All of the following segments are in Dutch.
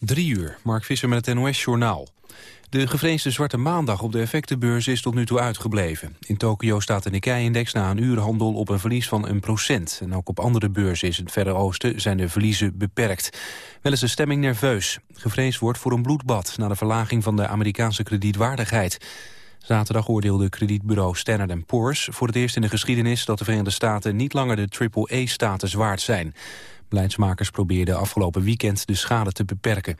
Drie uur, Mark Visser met het NOS-journaal. De gevreesde Zwarte Maandag op de effectenbeurs is tot nu toe uitgebleven. In Tokio staat de Nikkei-index na een uurhandel op een verlies van een procent. En ook op andere beurzen in het Verre Oosten zijn de verliezen beperkt. Wel is de stemming nerveus. Gevreesd wordt voor een bloedbad na de verlaging van de Amerikaanse kredietwaardigheid. Zaterdag oordeelde kredietbureau Standard Poor's voor het eerst in de geschiedenis dat de Verenigde Staten niet langer de AAA-status waard zijn. Beleidsmakers probeerden afgelopen weekend de schade te beperken.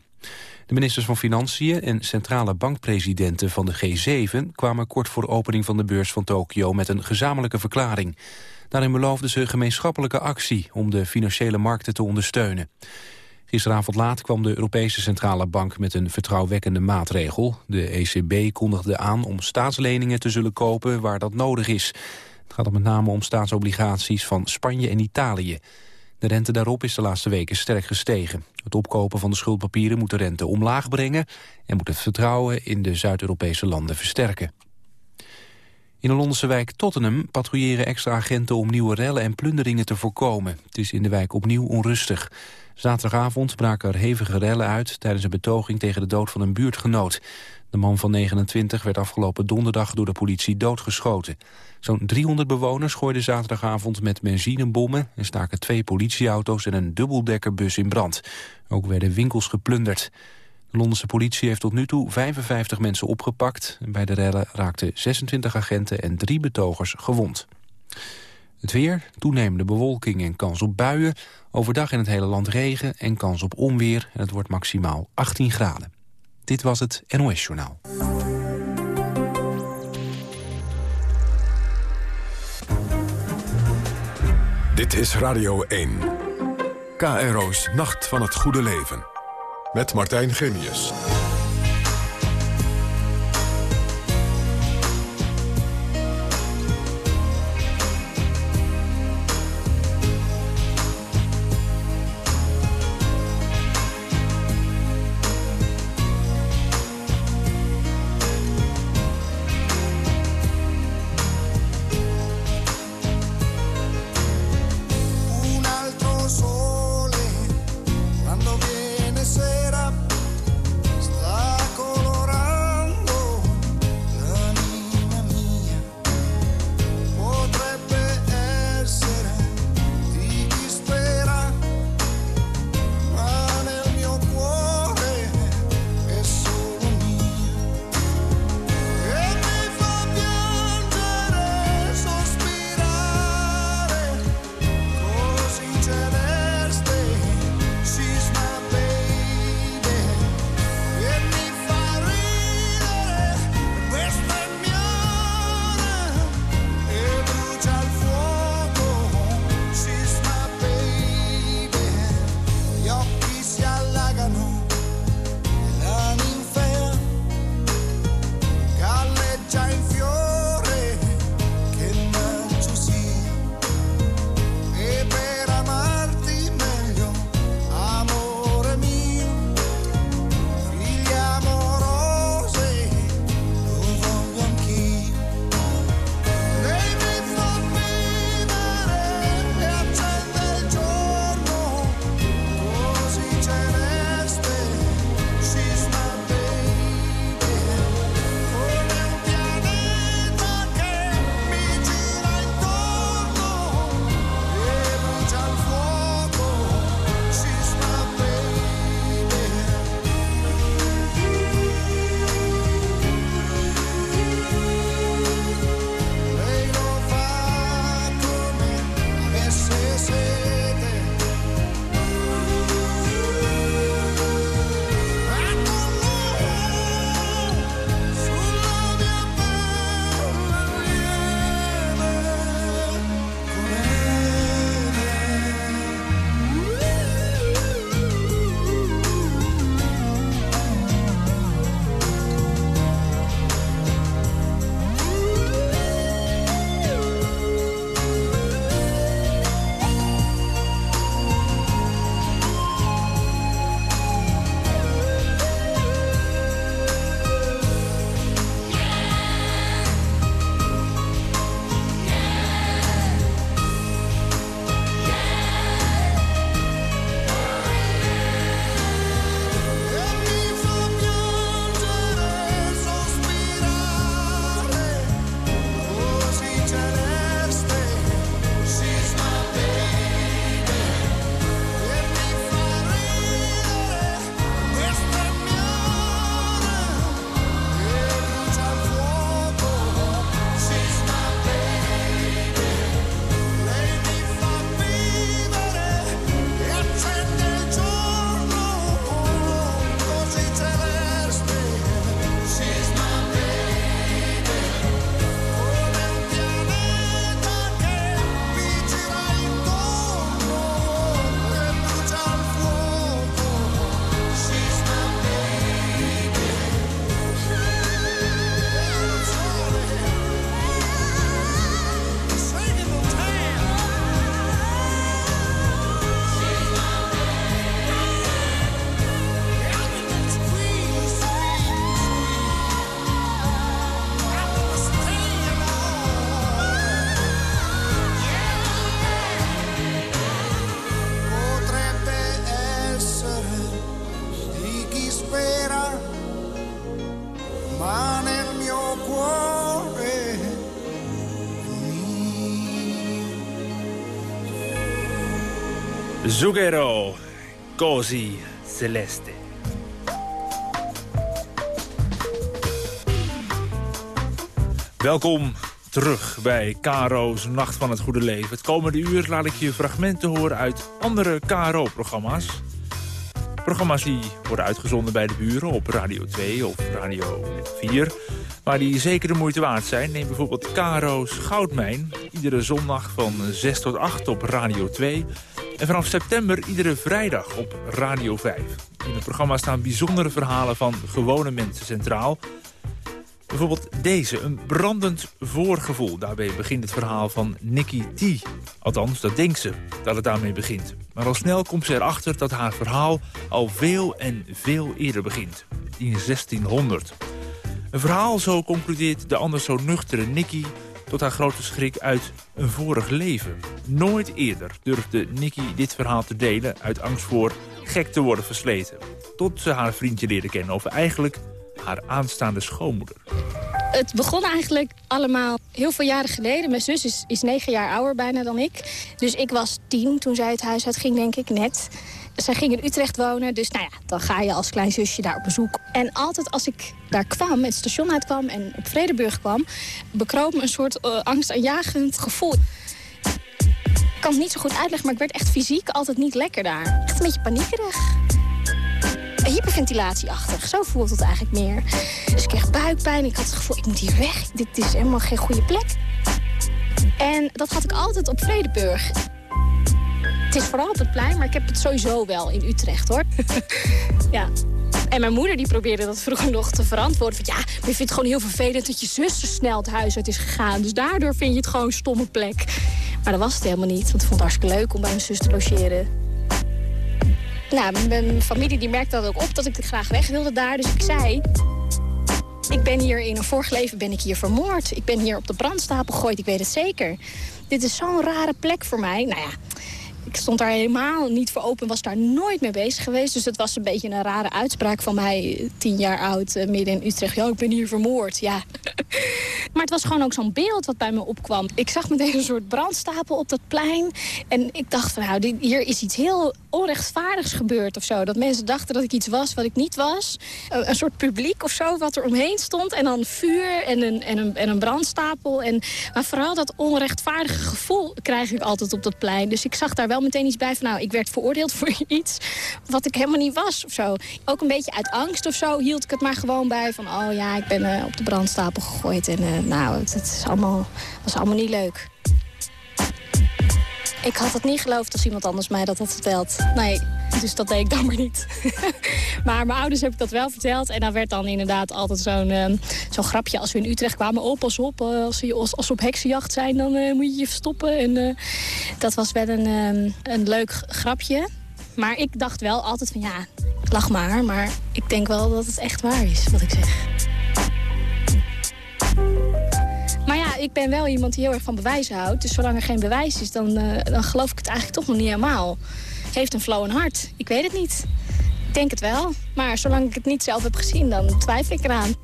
De ministers van Financiën en centrale bankpresidenten van de G7 kwamen kort voor opening van de beurs van Tokio met een gezamenlijke verklaring. Daarin beloofden ze gemeenschappelijke actie om de financiële markten te ondersteunen. Gisteravond laat kwam de Europese Centrale Bank met een vertrouwwekkende maatregel. De ECB kondigde aan om staatsleningen te zullen kopen waar dat nodig is. Het gaat met name om staatsobligaties van Spanje en Italië. De rente daarop is de laatste weken sterk gestegen. Het opkopen van de schuldpapieren moet de rente omlaag brengen... en moet het vertrouwen in de Zuid-Europese landen versterken. In de Londense wijk Tottenham patrouilleren extra agenten om nieuwe rellen en plunderingen te voorkomen. Het is in de wijk opnieuw onrustig. Zaterdagavond braken er hevige rellen uit tijdens een betoging tegen de dood van een buurtgenoot. De man van 29 werd afgelopen donderdag door de politie doodgeschoten. Zo'n 300 bewoners gooiden zaterdagavond met benzinebommen... en staken twee politieauto's en een dubbeldekkerbus in brand. Ook werden winkels geplunderd. De Londense politie heeft tot nu toe 55 mensen opgepakt. Bij de rellen raakten 26 agenten en drie betogers gewond. Het weer, toenemende bewolking en kans op buien. Overdag in het hele land regen en kans op onweer. En het wordt maximaal 18 graden. Dit was het NOS Journaal. Dit is Radio 1. KRO's Nacht van het Goede Leven. Met Martijn Genius. Zucchero, così celeste. Welkom terug bij Karo's Nacht van het Goede Leven. Het komende uur laat ik je fragmenten horen uit andere KRO-programma's. Programma's die worden uitgezonden bij de buren op Radio 2 of Radio 4. Maar die zeker de moeite waard zijn. Neem bijvoorbeeld Karo's Goudmijn. Iedere zondag van 6 tot 8 op Radio 2. En vanaf september iedere vrijdag op Radio 5. In het programma staan bijzondere verhalen van gewone mensen centraal. Bijvoorbeeld deze, een brandend voorgevoel. Daarbij begint het verhaal van Nicky T. Althans, dat denkt ze, dat het daarmee begint. Maar al snel komt ze erachter dat haar verhaal al veel en veel eerder begint. In 1600. Een verhaal, zo concludeert de anders zo nuchtere Nicky... tot haar grote schrik uit een vorig leven. Nooit eerder durfde Nicky dit verhaal te delen... uit angst voor gek te worden versleten. Tot ze haar vriendje leerde kennen over eigenlijk haar aanstaande schoonmoeder. Het begon eigenlijk allemaal heel veel jaren geleden. Mijn zus is, is negen jaar ouder bijna dan ik. Dus ik was tien toen zij het huis uitging, denk ik, net. Zij ging in Utrecht wonen, dus nou ja, dan ga je als klein zusje daar op bezoek. En altijd als ik daar kwam, het station uitkwam en op Vredeburg kwam... bekroop me een soort uh, angstaanjagend gevoel. Ik kan het niet zo goed uitleggen, maar ik werd echt fysiek altijd niet lekker daar. Echt een beetje paniekerig hyperventilatieachtig. Zo voelt het eigenlijk meer. Dus ik kreeg buikpijn. Ik had het gevoel, ik moet hier weg. Dit is helemaal geen goede plek. En dat had ik altijd op Vredeburg. Het is vooral op het plein, maar ik heb het sowieso wel in Utrecht, hoor. ja. En mijn moeder die probeerde dat vroeger nog te verantwoorden. Van, ja, je vindt het gewoon heel vervelend dat je zus zo snel het huis uit is gegaan. Dus daardoor vind je het gewoon een stomme plek. Maar dat was het helemaal niet, want ik vond het hartstikke leuk om bij mijn zus te logeren. Nou, mijn familie die merkte dat ook op dat ik graag weg wilde daar. Dus ik zei, ik ben hier in een vorig leven ben ik hier vermoord. Ik ben hier op de brandstapel gegooid, ik weet het zeker. Dit is zo'n rare plek voor mij. Nou ja, ik stond daar helemaal niet voor open, was daar nooit mee bezig geweest. Dus het was een beetje een rare uitspraak van mij, tien jaar oud, eh, midden in Utrecht. Ja, ik ben hier vermoord, ja. maar het was gewoon ook zo'n beeld wat bij me opkwam. Ik zag meteen een soort brandstapel op dat plein. En ik dacht van, nou, hier is iets heel onrechtvaardigs gebeurd of zo. Dat mensen dachten dat ik iets was wat ik niet was. Een soort publiek of zo wat er omheen stond. En dan vuur en een, en een, en een brandstapel. En, maar vooral dat onrechtvaardige gevoel krijg ik altijd op dat plein. Dus ik zag daar wel meteen iets bij van... nou, ik werd veroordeeld voor iets wat ik helemaal niet was of zo. Ook een beetje uit angst of zo hield ik het maar gewoon bij van... oh ja, ik ben uh, op de brandstapel gegooid en uh, nou, het, het is allemaal, was allemaal niet leuk. Ik had het niet geloofd als iemand anders mij dat had verteld. Nee, dus dat deed ik dan maar niet. maar mijn ouders heb ik dat wel verteld. En dan werd dan inderdaad altijd zo'n uh, zo'n grapje als we in Utrecht kwamen. Oh, pas op, uh, als, we, als, op heksenjacht zijn, dan uh, moet je je verstoppen. En dat was wel een, een leuk grapje. Maar ik dacht wel altijd van ja, lach maar. Maar ik denk wel dat het echt waar is wat ik zeg. Maar ja, ik ben wel iemand die heel erg van bewijzen houdt. Dus zolang er geen bewijs is, dan, dan geloof ik het eigenlijk toch nog niet helemaal. Heeft een flow een hart? Ik weet het niet. Ik denk het wel. Maar zolang ik het niet zelf heb gezien, dan twijfel ik eraan.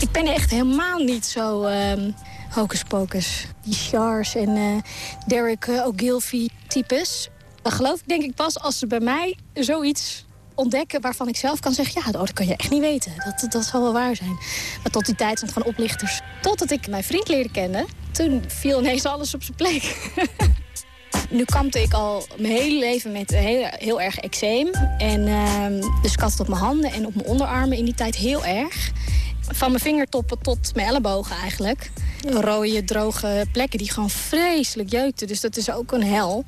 Ik ben echt helemaal niet zo uh, hocus pocus. Die Chars en uh, Derek uh, Ogilvy types. Dan geloof ik denk ik pas als ze bij mij zoiets ontdekken waarvan ik zelf kan zeggen... ja, dat kan je echt niet weten. Dat, dat zal wel waar zijn. Maar tot die tijd zijn het gewoon oplichters. Totdat ik mijn vriend leerde kennen, toen viel ineens alles op zijn plek. nu kampte ik al mijn hele leven met heel, heel erg eczeem. En, uh, dus ik had het op mijn handen en op mijn onderarmen in die tijd heel erg. Van mijn vingertoppen tot mijn ellebogen eigenlijk. Rode, droge plekken die gewoon vreselijk jeukten. Dus dat is ook een hel.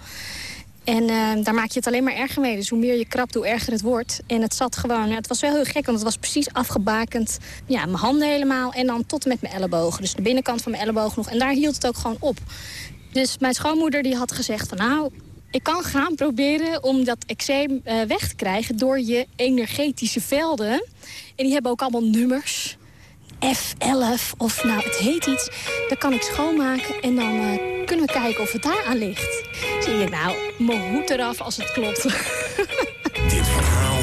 En uh, daar maak je het alleen maar erger mee. Dus hoe meer je krabt, hoe erger het wordt. En het zat gewoon, het was wel heel gek, want het was precies afgebakend. Ja, mijn handen helemaal en dan tot en met mijn ellebogen. Dus de binnenkant van mijn elleboog nog. En daar hield het ook gewoon op. Dus mijn schoonmoeder die had gezegd van nou, ik kan gaan proberen om dat eczeem uh, weg te krijgen door je energetische velden. En die hebben ook allemaal nummers. F11 of nou, het heet iets. Dat kan ik schoonmaken en dan uh, kunnen we kijken of het daar aan ligt. Zie je nou, mijn hoed eraf als het klopt. Dit verhaal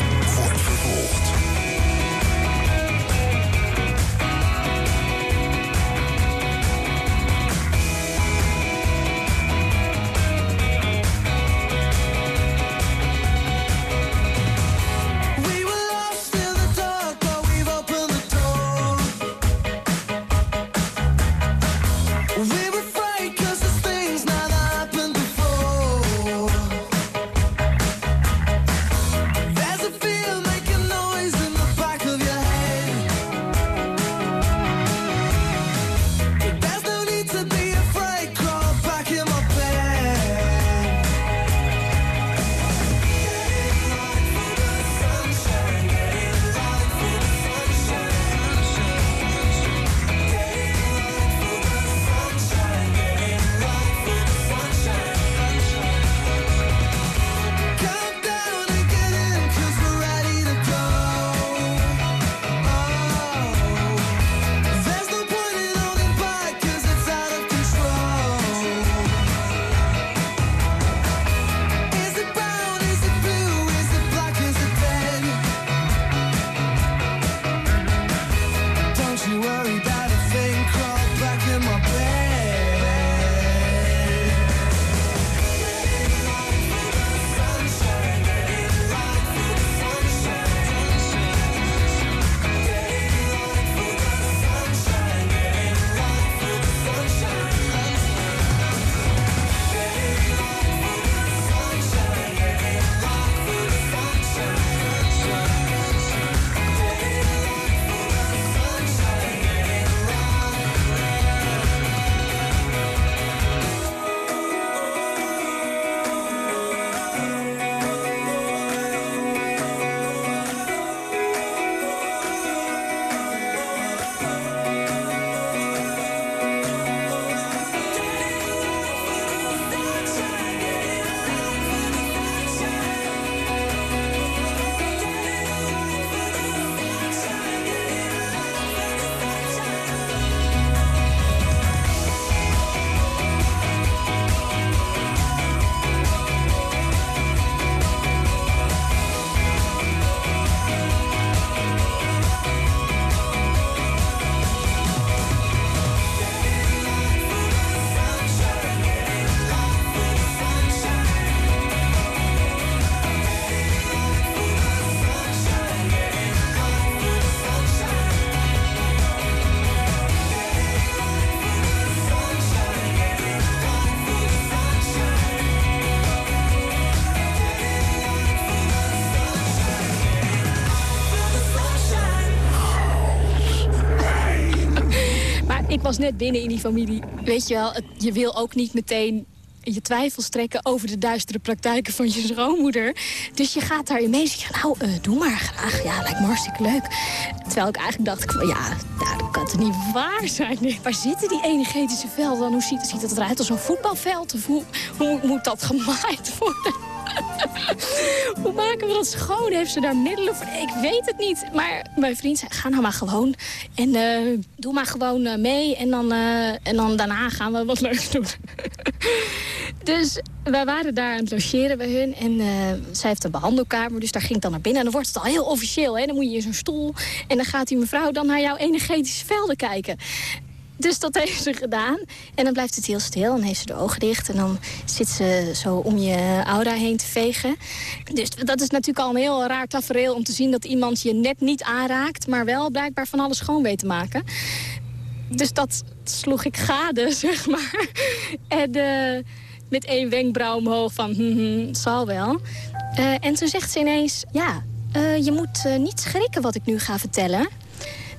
was net binnen in die familie. Weet je wel, het, je wil ook niet meteen je twijfels trekken over de duistere praktijken van je schoonmoeder. Dus je gaat daarin mee. Zeg je, nou, uh, doe maar graag. Ja, lijkt me hartstikke leuk. Terwijl ik eigenlijk dacht, van, ja, nou, dat kan toch niet waar zijn? Waar zitten die energetische velden dan? Hoe ziet, ziet het eruit als een voetbalveld? Of hoe, hoe moet dat gemaaid worden? Hoe maken we dat schoon? Heeft ze daar middelen voor? Ik weet het niet. Maar mijn vriend zei, ga nou maar gewoon. En uh, doe maar gewoon uh, mee. En dan, uh, en dan daarna gaan we wat leuks doen. dus wij waren daar aan het logeren bij hun. En zij heeft een behandelkamer. Dus daar ging ik dan naar binnen. En dan wordt het al heel officieel. Hè? Dan moet je in zo'n stoel. En dan gaat die mevrouw dan naar jouw energetische velden kijken. Dus dat heeft ze gedaan. En dan blijft het heel stil. Dan heeft ze de ogen dicht. En dan zit ze zo om je aura heen te vegen. Dus dat is natuurlijk al een heel raar tafereel om te zien dat iemand je net niet aanraakt. Maar wel blijkbaar van alles schoon weet te maken. Dus dat sloeg ik gade, zeg maar. En uh, met één wenkbrauw omhoog van, hm, hm, zal wel. Uh, en toen zegt ze ineens, ja, uh, je moet niet schrikken wat ik nu ga vertellen.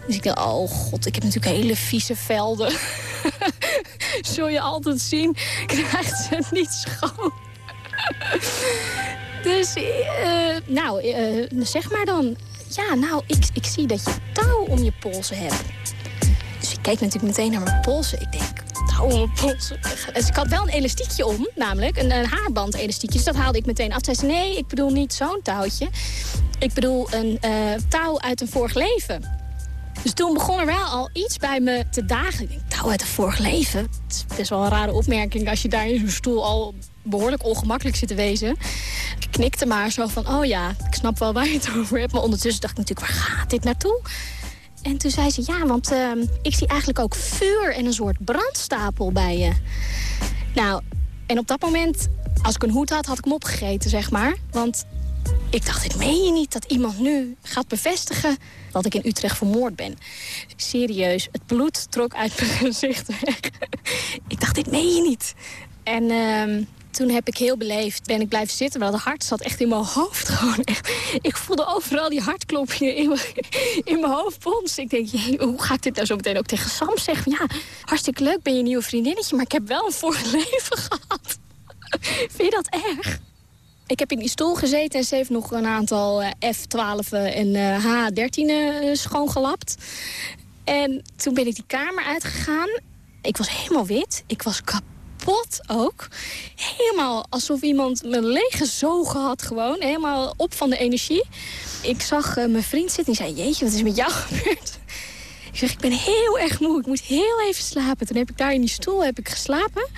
Dus ik dacht, oh god, ik heb natuurlijk hele vieze velden. Zul je altijd zien, krijgt ze het niet schoon. dus, uh, nou, uh, zeg maar dan. Ja, nou, ik, ik zie dat je touw om je polsen hebt. Dus ik keek natuurlijk meteen naar mijn polsen. Ik denk, touw om mijn polsen. Dus ik had wel een elastiekje om, namelijk. Een, een haarband elastiekje. Dus dat haalde ik meteen af. Zei, nee, ik bedoel niet zo'n touwtje. Ik bedoel een uh, touw uit een vorig leven. Dus toen begon er wel al iets bij me te dagen. Ik denk, touw uit een vorig leven. Het is best wel een rare opmerking als je daar in zo'n stoel al behoorlijk ongemakkelijk zit te wezen. Ik knikte maar zo van, oh ja, ik snap wel waar je het over hebt. Maar ondertussen dacht ik natuurlijk, waar gaat dit naartoe? En toen zei ze, ja, want uh, ik zie eigenlijk ook vuur en een soort brandstapel bij je. Nou, en op dat moment, als ik een hoed had, had ik hem opgegeten, zeg maar. Want ik dacht, dit meen je niet dat iemand nu gaat bevestigen dat ik in Utrecht vermoord ben. Serieus, het bloed trok uit mijn gezicht weg. ik dacht, dit meen je niet. En uh, toen heb ik heel beleefd, ben ik blijven zitten. Maar dat hart zat echt in mijn hoofd gewoon. Echt. Ik voelde overal die hartklopjes in mijn, in mijn hoofd bonzen. Ik denk, hoe ga ik dit nou zo meteen ook tegen Sam zeggen? Ja, hartstikke leuk, ben je nieuwe vriendinnetje. Maar ik heb wel een vorig leven gehad. Vind je dat erg? Ik heb in die stoel gezeten en ze heeft nog een aantal uh, F12 en uh, H13 uh, schoongelapt. En toen ben ik die kamer uitgegaan. Ik was helemaal wit. Ik was kapot ook. Helemaal alsof iemand me leeggezogen had gewoon. Helemaal op van de energie. Ik zag mijn vriend zitten en die zei... Jeetje, wat is met jou gebeurd? Ik zeg, ik ben heel erg moe. Ik moet heel even slapen. Toen heb ik daar in die stoel heb ik geslapen.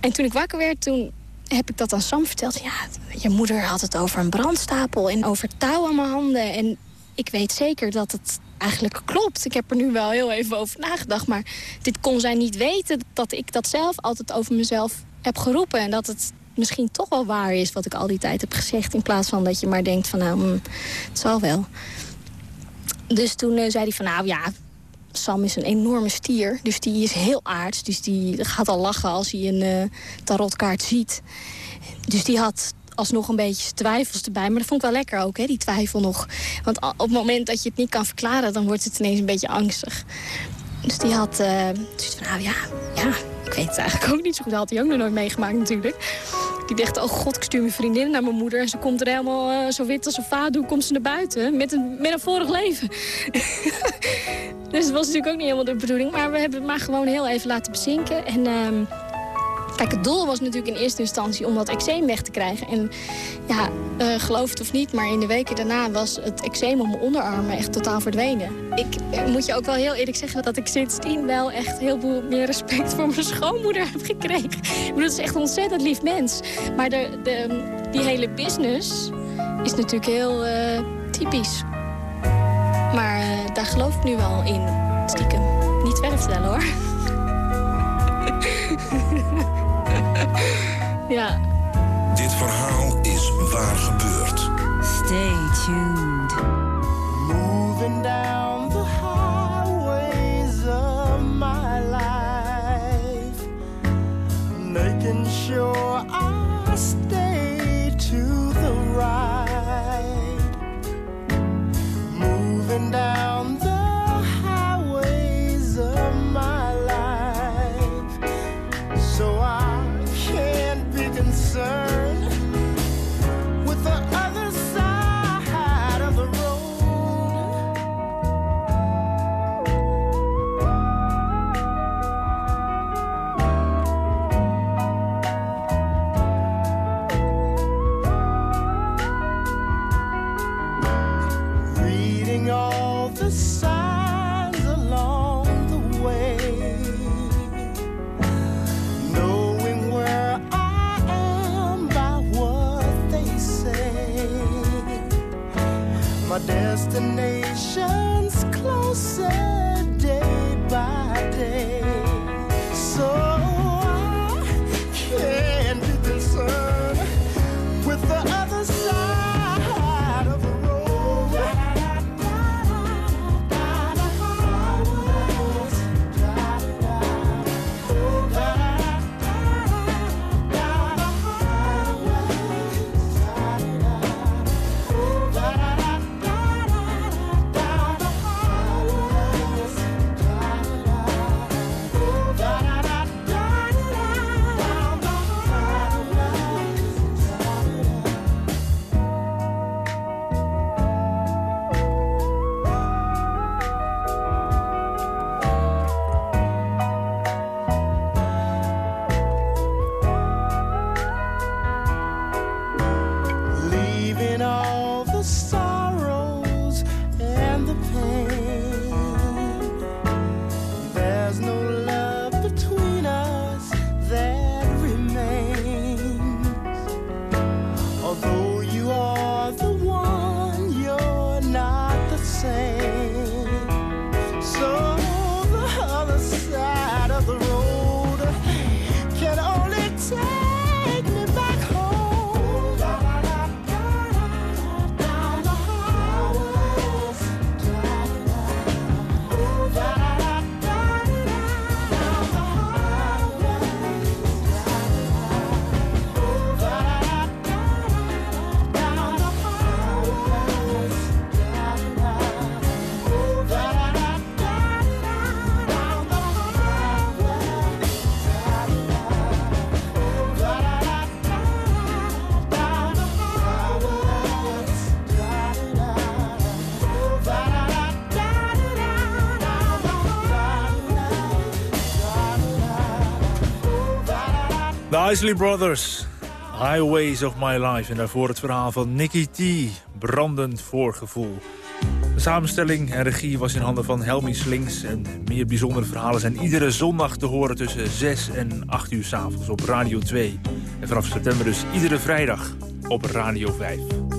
En toen ik wakker werd, toen heb ik dat aan Sam verteld. Ja, je moeder had het over een brandstapel en over touw aan mijn handen. En ik weet zeker dat het eigenlijk klopt. Ik heb er nu wel heel even over nagedacht. Maar dit kon zij niet weten dat ik dat zelf altijd over mezelf heb geroepen. En dat het misschien toch wel waar is wat ik al die tijd heb gezegd. In plaats van dat je maar denkt van nou, mm, het zal wel. Dus toen uh, zei hij van nou ja, Sam is een enorme stier, dus die is heel aards. Dus die gaat al lachen als hij een uh, tarotkaart ziet. Dus die had alsnog een beetje twijfels erbij. Maar dat vond ik wel lekker ook, hè, die twijfel nog. Want op het moment dat je het niet kan verklaren... dan wordt het ineens een beetje angstig. Dus die had uh, zoiets van, nou ja, ja, ik weet het eigenlijk ook niet zo goed. Dat had hij ook nog nooit meegemaakt natuurlijk. Die dacht, oh god, ik stuur mijn vriendin naar mijn moeder... en ze komt er helemaal uh, zo wit als een vader. komt ze naar buiten? Met een, met een vorig leven. dus dat was natuurlijk ook niet helemaal de bedoeling. Maar we hebben het maar gewoon heel even laten bezinken. En... Uh, Kijk, het doel was natuurlijk in eerste instantie om dat eczeem weg te krijgen. En ja, uh, geloof het of niet, maar in de weken daarna was het eczeem op mijn onderarmen echt totaal verdwenen. Ik uh, moet je ook wel heel eerlijk zeggen dat ik sindsdien wel echt heel veel meer respect voor mijn schoonmoeder heb gekregen. Ik bedoel, is echt een ontzettend lief mens. Maar de, de, die hele business is natuurlijk heel uh, typisch. Maar daar geloof ik nu wel in, stiekem. Niet verder vertellen hoor. ja. Dit verhaal is waar gebeurd. Stay tuned. Moving down the highways of my life. Making sure Isley Brothers, Highways of My Life. En daarvoor het verhaal van Nicky T, brandend voorgevoel. De samenstelling en regie was in handen van Helmi Slings. En meer bijzondere verhalen zijn iedere zondag te horen tussen 6 en 8 uur s'avonds op Radio 2. En vanaf september dus iedere vrijdag op Radio 5.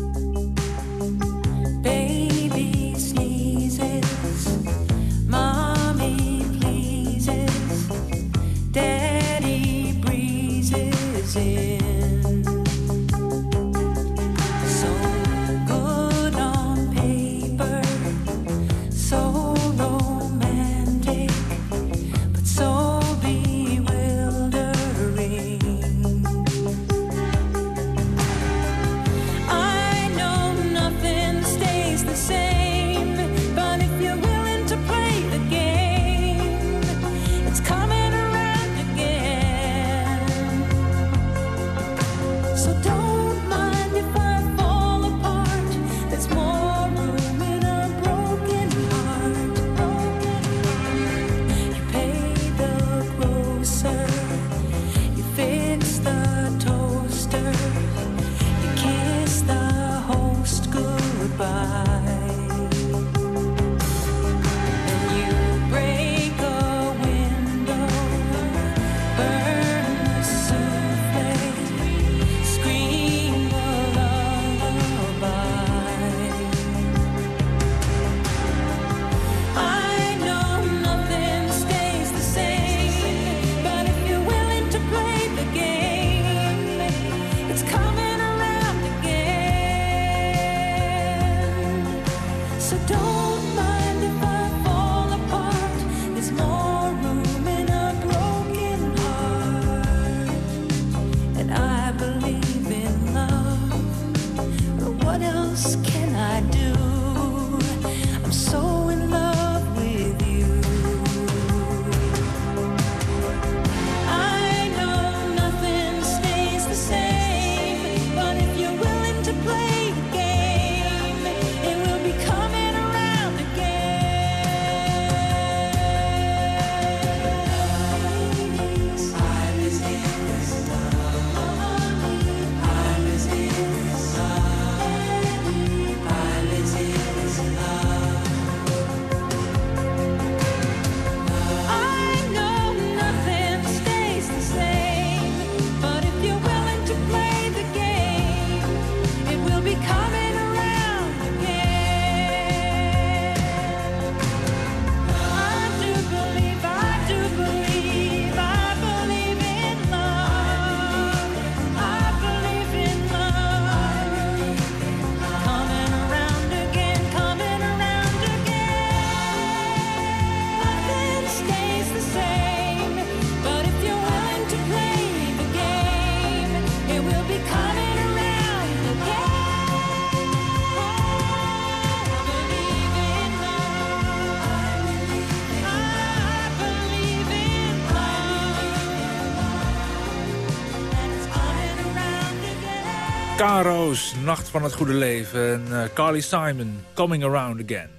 Caro's Nacht van het Goede Leven en eh, Carly Simon, Coming Around Again.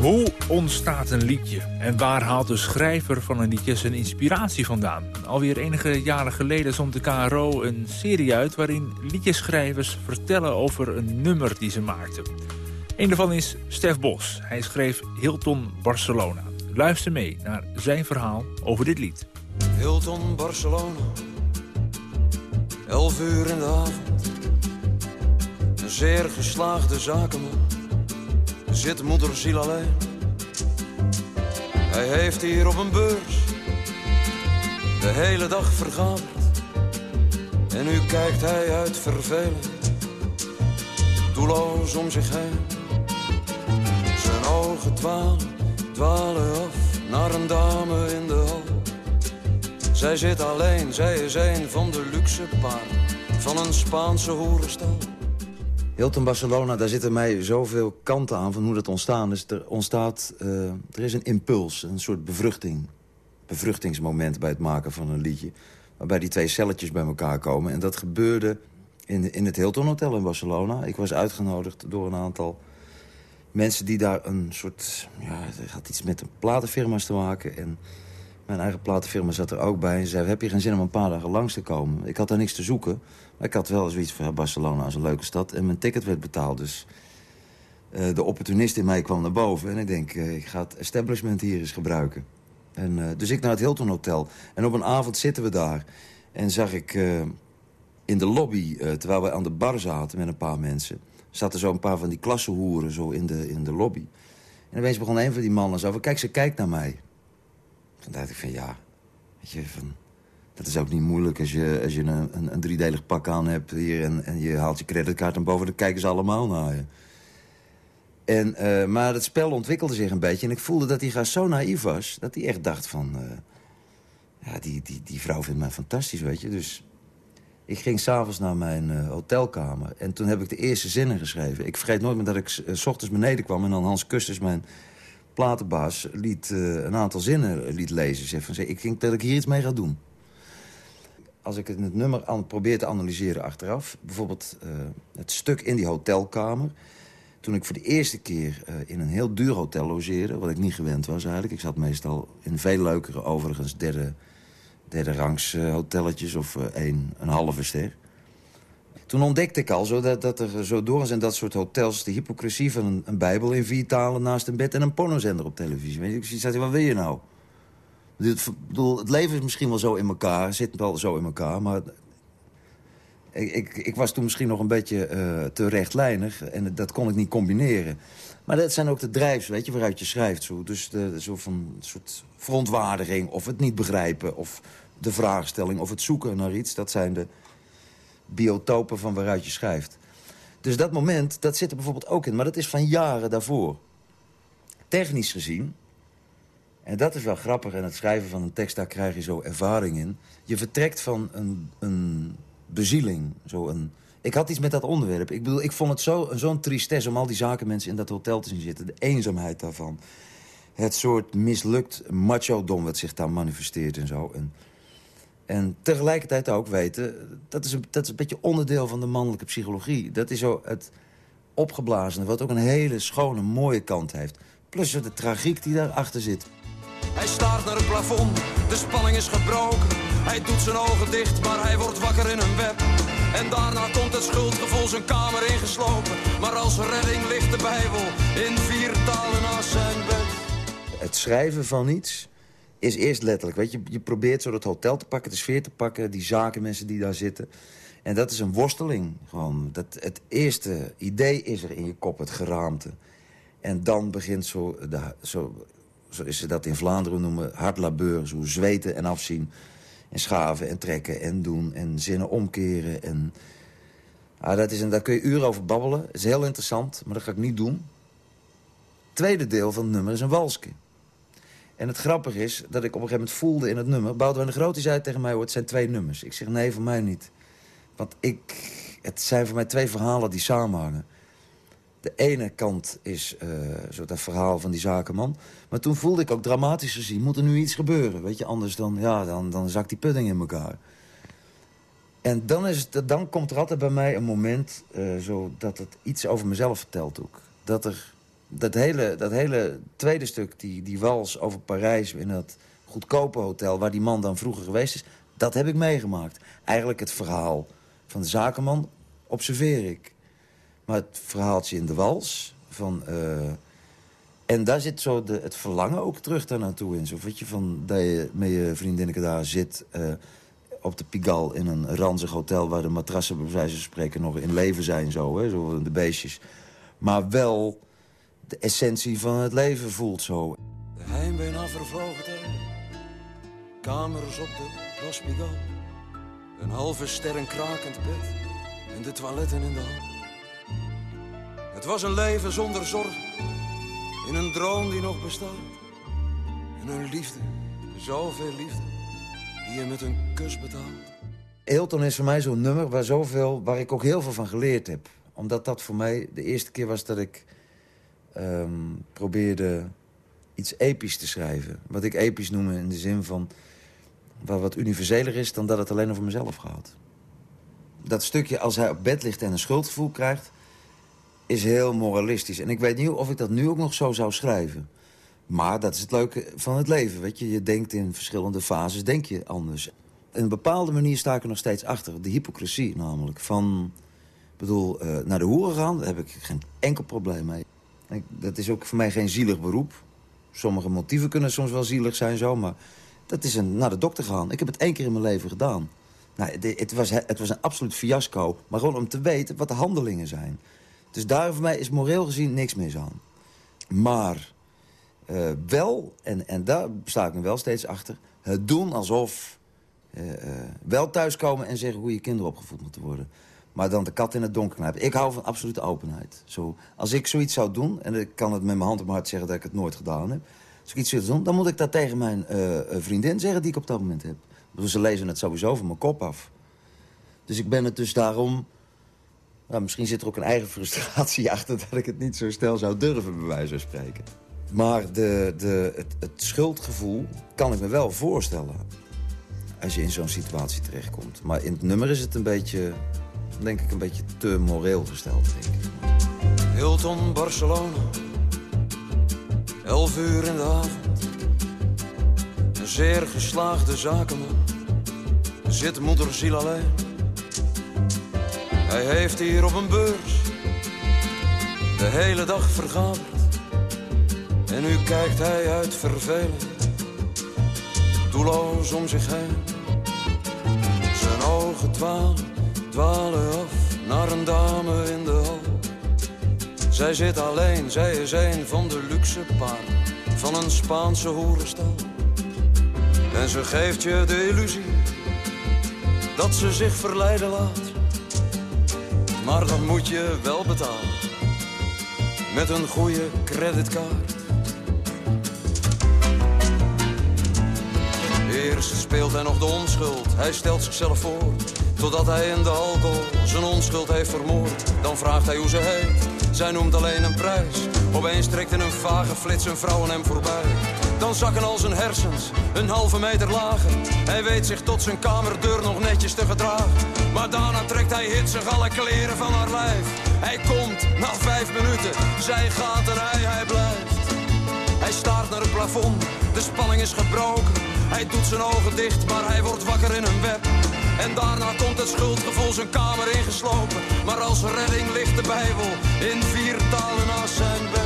Hoe ontstaat een liedje? En waar haalt de schrijver van een liedje zijn inspiratie vandaan? Alweer enige jaren geleden zond de KRO een serie uit... waarin liedjeschrijvers vertellen over een nummer die ze maakten. Een daarvan is Stef Bos. Hij schreef Hilton Barcelona. Luister mee naar zijn verhaal over dit lied. Hilton Barcelona. Elf uur in de avond. Een zeer geslaagde zakenman. Zit moederziel alleen. Hij heeft hier op een beurs. De hele dag vergaderd. En nu kijkt hij uit verveling. Doelloos om zich heen. Zijn ogen dwalen, dwalen af naar een dame in de hal. Zij zit alleen, zij een van de luxe paren van een Spaanse hoerenstal. Hilton Barcelona, daar zitten mij zoveel kanten aan van hoe dat ontstaan is. Er ontstaat, eh, er is een impuls, een soort bevruchting. Bevruchtingsmoment bij het maken van een liedje. Waarbij die twee celletjes bij elkaar komen. En dat gebeurde in, in het Hilton Hotel in Barcelona. Ik was uitgenodigd door een aantal mensen die daar een soort... Ja, het had iets met platenfirma's te maken. En mijn eigen platenfirma zat er ook bij. En zei, heb je geen zin om een paar dagen langs te komen? Ik had daar niks te zoeken. Maar ik had wel zoiets van Barcelona als een leuke stad. En mijn ticket werd betaald, dus... eh, de opportunist in mij kwam naar boven. En ik denk, eh, ik ga het establishment hier eens gebruiken. En, eh, dus ik naar het Hilton Hotel. En op een avond zitten we daar. En zag ik in de lobby, terwijl we aan de bar zaten met een paar mensen... zaten zo een paar van die klassenhoeren zo in de, in de lobby. En opeens begon een van die mannen zo kijk, ze kijkt naar mij. Toen dacht ik van, ja, weet je, van... Dat is ook niet moeilijk als je, als je een, een, een driedelig pak aan hebt hier... En, en je haalt je creditcard naar boven, dan kijken ze allemaal naar je. En, eh, maar het spel ontwikkelde zich een beetje. En ik voelde dat die gast zo naïef was... dat hij echt dacht van... eh, ja, die, die, die vrouw vindt mij fantastisch, weet je. Dus ik ging s'avonds naar mijn eh, hotelkamer. En toen heb ik de eerste zinnen geschreven. Ik vergeet nooit meer dat ik s ochtends beneden kwam... en dan Hans Kusters, mijn platenbaas, liet, eh, een aantal zinnen liet lezen. Van, zeg, ik denk dat ik hier iets mee ga doen als ik het, nummer aan, probeer te analyseren achteraf... bijvoorbeeld eh, het stuk in die hotelkamer... toen ik voor de eerste keer eh, in een heel duur hotel logeerde... wat ik niet gewend was eigenlijk. Ik zat meestal in veel leukere, overigens derde, derde rangs hotelletjes... of een, een halve ster. Toen ontdekte ik al zo dat, dat er zo in dat soort hotels... de hypocrisie van een, een bijbel in vier talen naast een bed... en een pornozender op televisie. Weet je, ik zei, wat wil je nou? Ik bedoel, het leven is misschien wel zo in elkaar, zit wel zo in elkaar, maar... Ik, ik, was toen misschien nog een beetje eh, te rechtlijnig en dat kon ik niet combineren. Maar dat zijn ook de drijfs, weet je, waaruit je schrijft. Zo. Dus de, zo van een soort verontwaardiging of het niet begrijpen... of de vraagstelling of het zoeken naar iets. Dat zijn de biotopen van waaruit je schrijft. Dus dat moment, dat zit er bijvoorbeeld ook in. Maar dat is van jaren daarvoor. Technisch gezien en dat is wel grappig. En het schrijven van een tekst, daar krijg je zo ervaring in. Je vertrekt van een, een bezieling. Zo een... Ik had iets met dat onderwerp. Ik bedoel, ik vond het zo- zo'n tristesse om al die zakenmensen in dat hotel te zien zitten. De eenzaamheid daarvan. Het soort mislukt macho-dom wat zich daar manifesteert en zo. En, en tegelijkertijd ook weten, dat is, een, dat is een beetje onderdeel van de mannelijke psychologie. Dat is zo het opgeblazene, wat ook een hele schone, mooie kant heeft. Plus de tragiek die daarachter zit. Hij staart naar het plafond, de spanning is gebroken. Hij doet zijn ogen dicht, maar hij wordt wakker in een web. En daarna komt het schuldgevoel zijn kamer ingeslopen. Maar als redding ligt de Bijbel in vier talen naast zijn bed. Het schrijven van iets is eerst letterlijk. Weet je, je probeert zo dat hotel te pakken, de sfeer te pakken... die zakenmensen die daar zitten. En dat is een worsteling. Gewoon. Dat, het eerste idee is er in je kop, het geraamte. En dan begint zo, de, zo, zo is ze dat in Vlaanderen noemen, hard labeur. Zweten en afzien. En schaven en trekken en doen en zinnen omkeren. En, ah, dat is een, daar kun je uren over babbelen. Het is heel interessant, maar dat ga ik niet doen. Het tweede deel van het nummer is een walske. En het grappige is dat ik op een gegeven moment voelde in het nummer... Boudewijn de Groot die zei tegen mij, "Hoor, het zijn twee nummers. Ik zeg, nee, voor mij niet. Want ik, het zijn voor mij twee verhalen die samenhangen. De ene kant is eh, zo dat verhaal van die zakenman. Maar toen voelde ik ook dramatisch gezien... moet er nu iets gebeuren, weet je? Anders dan, ja, dan, dan zakt die pudding in elkaar. En dan, is het, dan komt er altijd bij mij een moment... eh, zo dat het iets over mezelf vertelt ook. Dat er... Dat hele, dat hele tweede stuk, die, die wals over Parijs... in dat goedkope hotel waar die man dan vroeger geweest is... dat heb ik meegemaakt. Eigenlijk het verhaal van de zakenman observeer ik. Maar het verhaaltje in de wals van... eh, en daar zit zo de, het verlangen ook terug daar naartoe in. Zo, weet je, van dat je met je vriendinnetje daar zit... eh, op de Pigalle in een ranzig hotel... waar de matrassen bij spreken nog in leven zijn, zo, hè, zo de beestjes. Maar wel de essentie van het leven voelt zo. De heimwee vervlogen tijd. Kamers op de Place Pigalle. Een halve ster een krakend bed. En de toiletten in de hal. Het was een leven zonder zorg. In een droom die nog bestaat. En een liefde, zoveel liefde. Die je met een kus betaalt. Hilton is voor mij zo'n nummer waar, zoveel, waar ik ook heel veel van geleerd heb. Omdat dat voor mij de eerste keer was dat ik ehm, probeerde iets episch te schrijven. Wat ik episch noem in de zin van... waar wat universeler is dan dat het alleen over mezelf gaat. Dat stukje als hij op bed ligt en een schuldgevoel krijgt... is heel moralistisch. En ik weet niet of ik dat nu ook nog zo zou schrijven. Maar dat is het leuke van het leven, weet je. Je denkt in verschillende fases, denk je anders. In een bepaalde manier sta ik er nog steeds achter. De hypocrisie namelijk. Van, ik bedoel, eh, naar de hoeren gaan, daar heb ik geen enkel probleem mee. Ik, dat is ook voor mij geen zielig beroep. Sommige motieven kunnen soms wel zielig zijn zo, maar... dat is een, naar de dokter gaan. Ik heb het één keer in mijn leven gedaan. Nou, het, was, het was een absoluut fiasco. Maar gewoon om te weten wat de handelingen zijn. Dus daar voor mij is moreel gezien niks mis aan. Maar eh, wel, en, en daar sta ik nu wel steeds achter... het doen alsof... eh, eh, wel thuiskomen en zeggen hoe je kinderen opgevoed moeten worden. Maar dan de kat in het donker knijpen. Ik hou van absolute openheid. Zo, als ik zoiets zou doen, en ik kan het met mijn hand op mijn hart zeggen... dat ik het nooit gedaan heb. Als ik iets zou doen, dan moet ik dat tegen mijn eh, eh, vriendin zeggen... die ik op dat moment heb. Bedoel, ze lezen het sowieso van mijn kop af. Dus ik ben het dus daarom... Nou, misschien zit er ook een eigen frustratie achter... dat ik het niet zo snel zou durven, bij wijze van spreken. Maar de, de, het schuldgevoel kan ik me wel voorstellen... als je in zo'n situatie terechtkomt. Maar in het nummer is het een beetje... denk ik een beetje te moreel gesteld, denk ik. Hilton, Barcelona. Elf uur in de avond. Een zeer geslaagde zakenman. Zit moederziel alleen. Hij heeft hier op een beurs de hele dag vergaderd. En nu kijkt hij uit verveling, doelloos om zich heen. Zijn ogen dwalen, dwalen af naar een dame in de hal. Zij zit alleen, zij is een van de luxe paarden van een Spaanse hoerenstal. En ze geeft je de illusie dat ze zich verleiden laat. Maar dan moet je wel betalen met een goede creditcard. Eerst speelt hij nog de onschuld, hij stelt zichzelf voor. Totdat hij in de alcohol zijn onschuld heeft vermoord. Dan vraagt hij hoe ze heet, zij noemt alleen een prijs. Opeens trekt in een vage flits een vrouw aan hem voorbij. Dan zakken al zijn hersens een halve meter lager. Hij weet zich tot zijn kamerdeur nog netjes te gedragen. Maar daarna trekt hij hitsig alle kleren van haar lijf. Hij komt na vijf minuten, zij gaat en hij, hij blijft. Hij staart naar het plafond, de spanning is gebroken. Hij doet zijn ogen dicht, maar hij wordt wakker in een web. En daarna komt het schuldgevoel zijn kamer ingeslopen. Maar als redding ligt de Bijbel in vier talen naast zijn bed.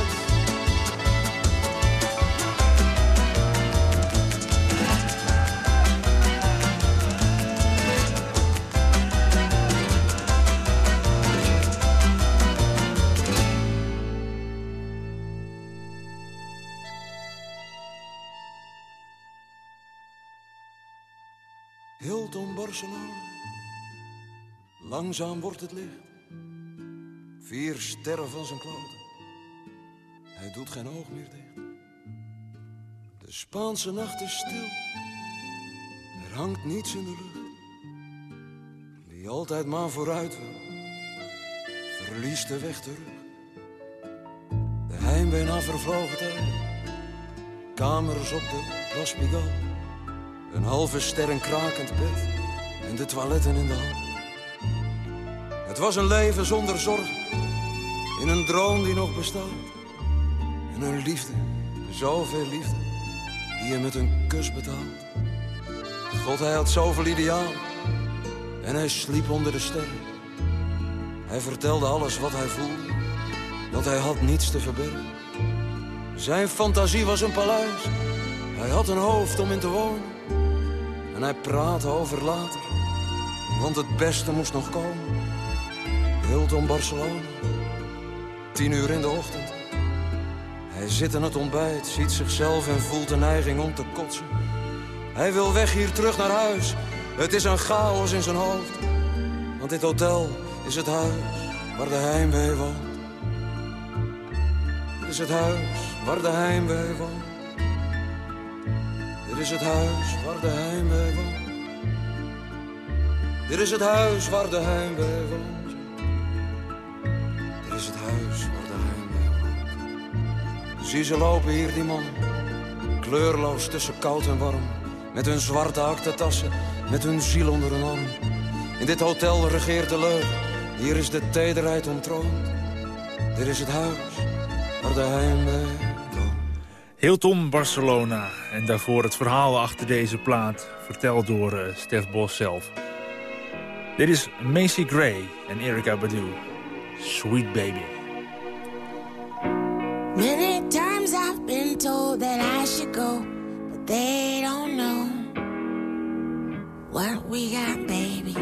Langzaam wordt het licht. Vier sterren van zijn kloten. Hij doet geen oog meer dicht. De Spaanse nacht is stil. Er hangt niets in de lucht. Wie altijd maar vooruit wil, verliest de weg terug. heimwee na vervlogen tijd. Kamers op de Place Pigalle. Een halve ster een krakend bed. En de toiletten in de hand. Het was een leven zonder zorgen. In een droom die nog bestaat. En een liefde, zoveel liefde. Die je met een kus betaalt. God, hij had zoveel ideaal. En hij sliep onder de sterren. Hij vertelde alles wat hij voelde. Want hij had niets te verbergen. Zijn fantasie was een paleis. Hij had een hoofd om in te wonen. En hij praatte over later. Want het beste moest nog komen. Hilton Barcelona. Tien uur in de ochtend. Hij zit aan het ontbijt, ziet zichzelf en voelt de neiging om te kotsen. Hij wil weg hier terug naar huis. Het is een chaos in zijn hoofd. Want dit hotel is het huis waar de heimwee woont. Dit is het huis waar de heimwee woont. Dit is het huis waar de heimwee woont. Dit is het huis waar de heimwee woont. Dit is het huis waar de heimwee woont. Zie ze lopen hier, die mannen. Kleurloos tussen koud en warm. Met hun zwarte aktentassen, met hun ziel onder hun arm. In dit hotel regeert de leugen. Hier is de tederheid ontroond. Dit is het huis waar de woont. Hilton Barcelona. En daarvoor het verhaal achter deze plaat. Verteld door eh, Stef Bos zelf. Dit is Macy Gray en Erika Badu. Sweet Baby. Many times I've been told that I should go, but they don't know what we got, baby.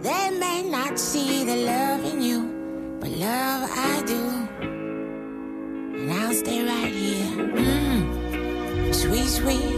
They may not see the love in you, but love I do. And I'll stay right here. Mm. Sweet, sweet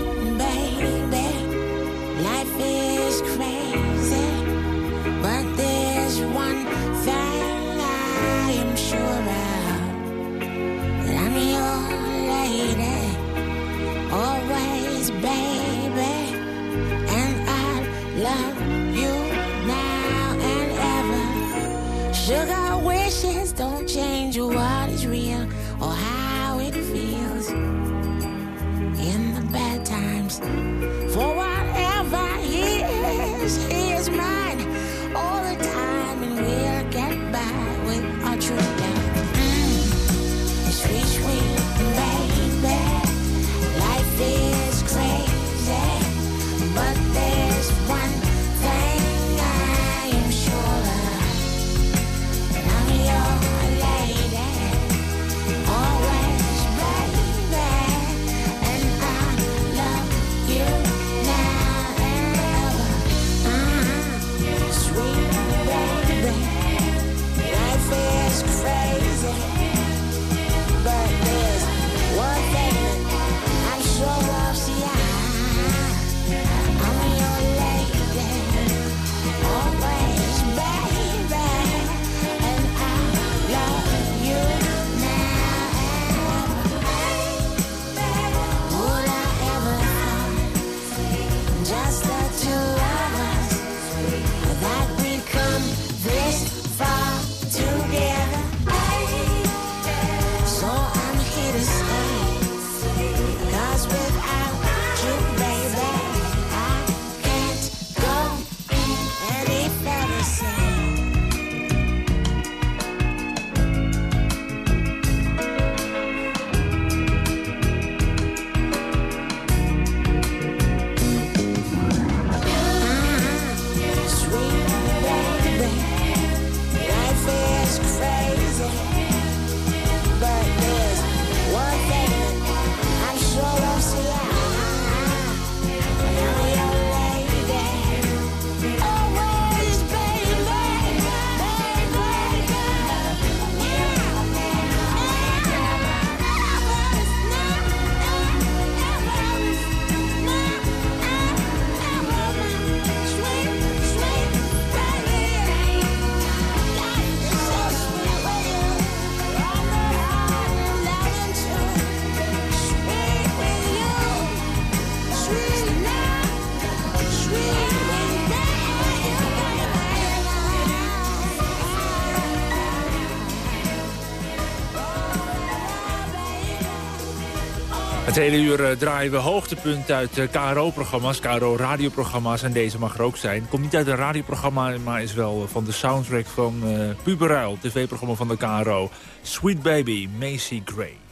Het hele uur eh, draaien we hoogtepunt uit eh, KRO-programma's, KRO-radioprogramma's. En deze mag er ook zijn. Komt niet uit een radioprogramma, maar is wel van de soundtrack van eh Puberuil, tv-programma van de KRO. Sweet Baby, Macy Gray.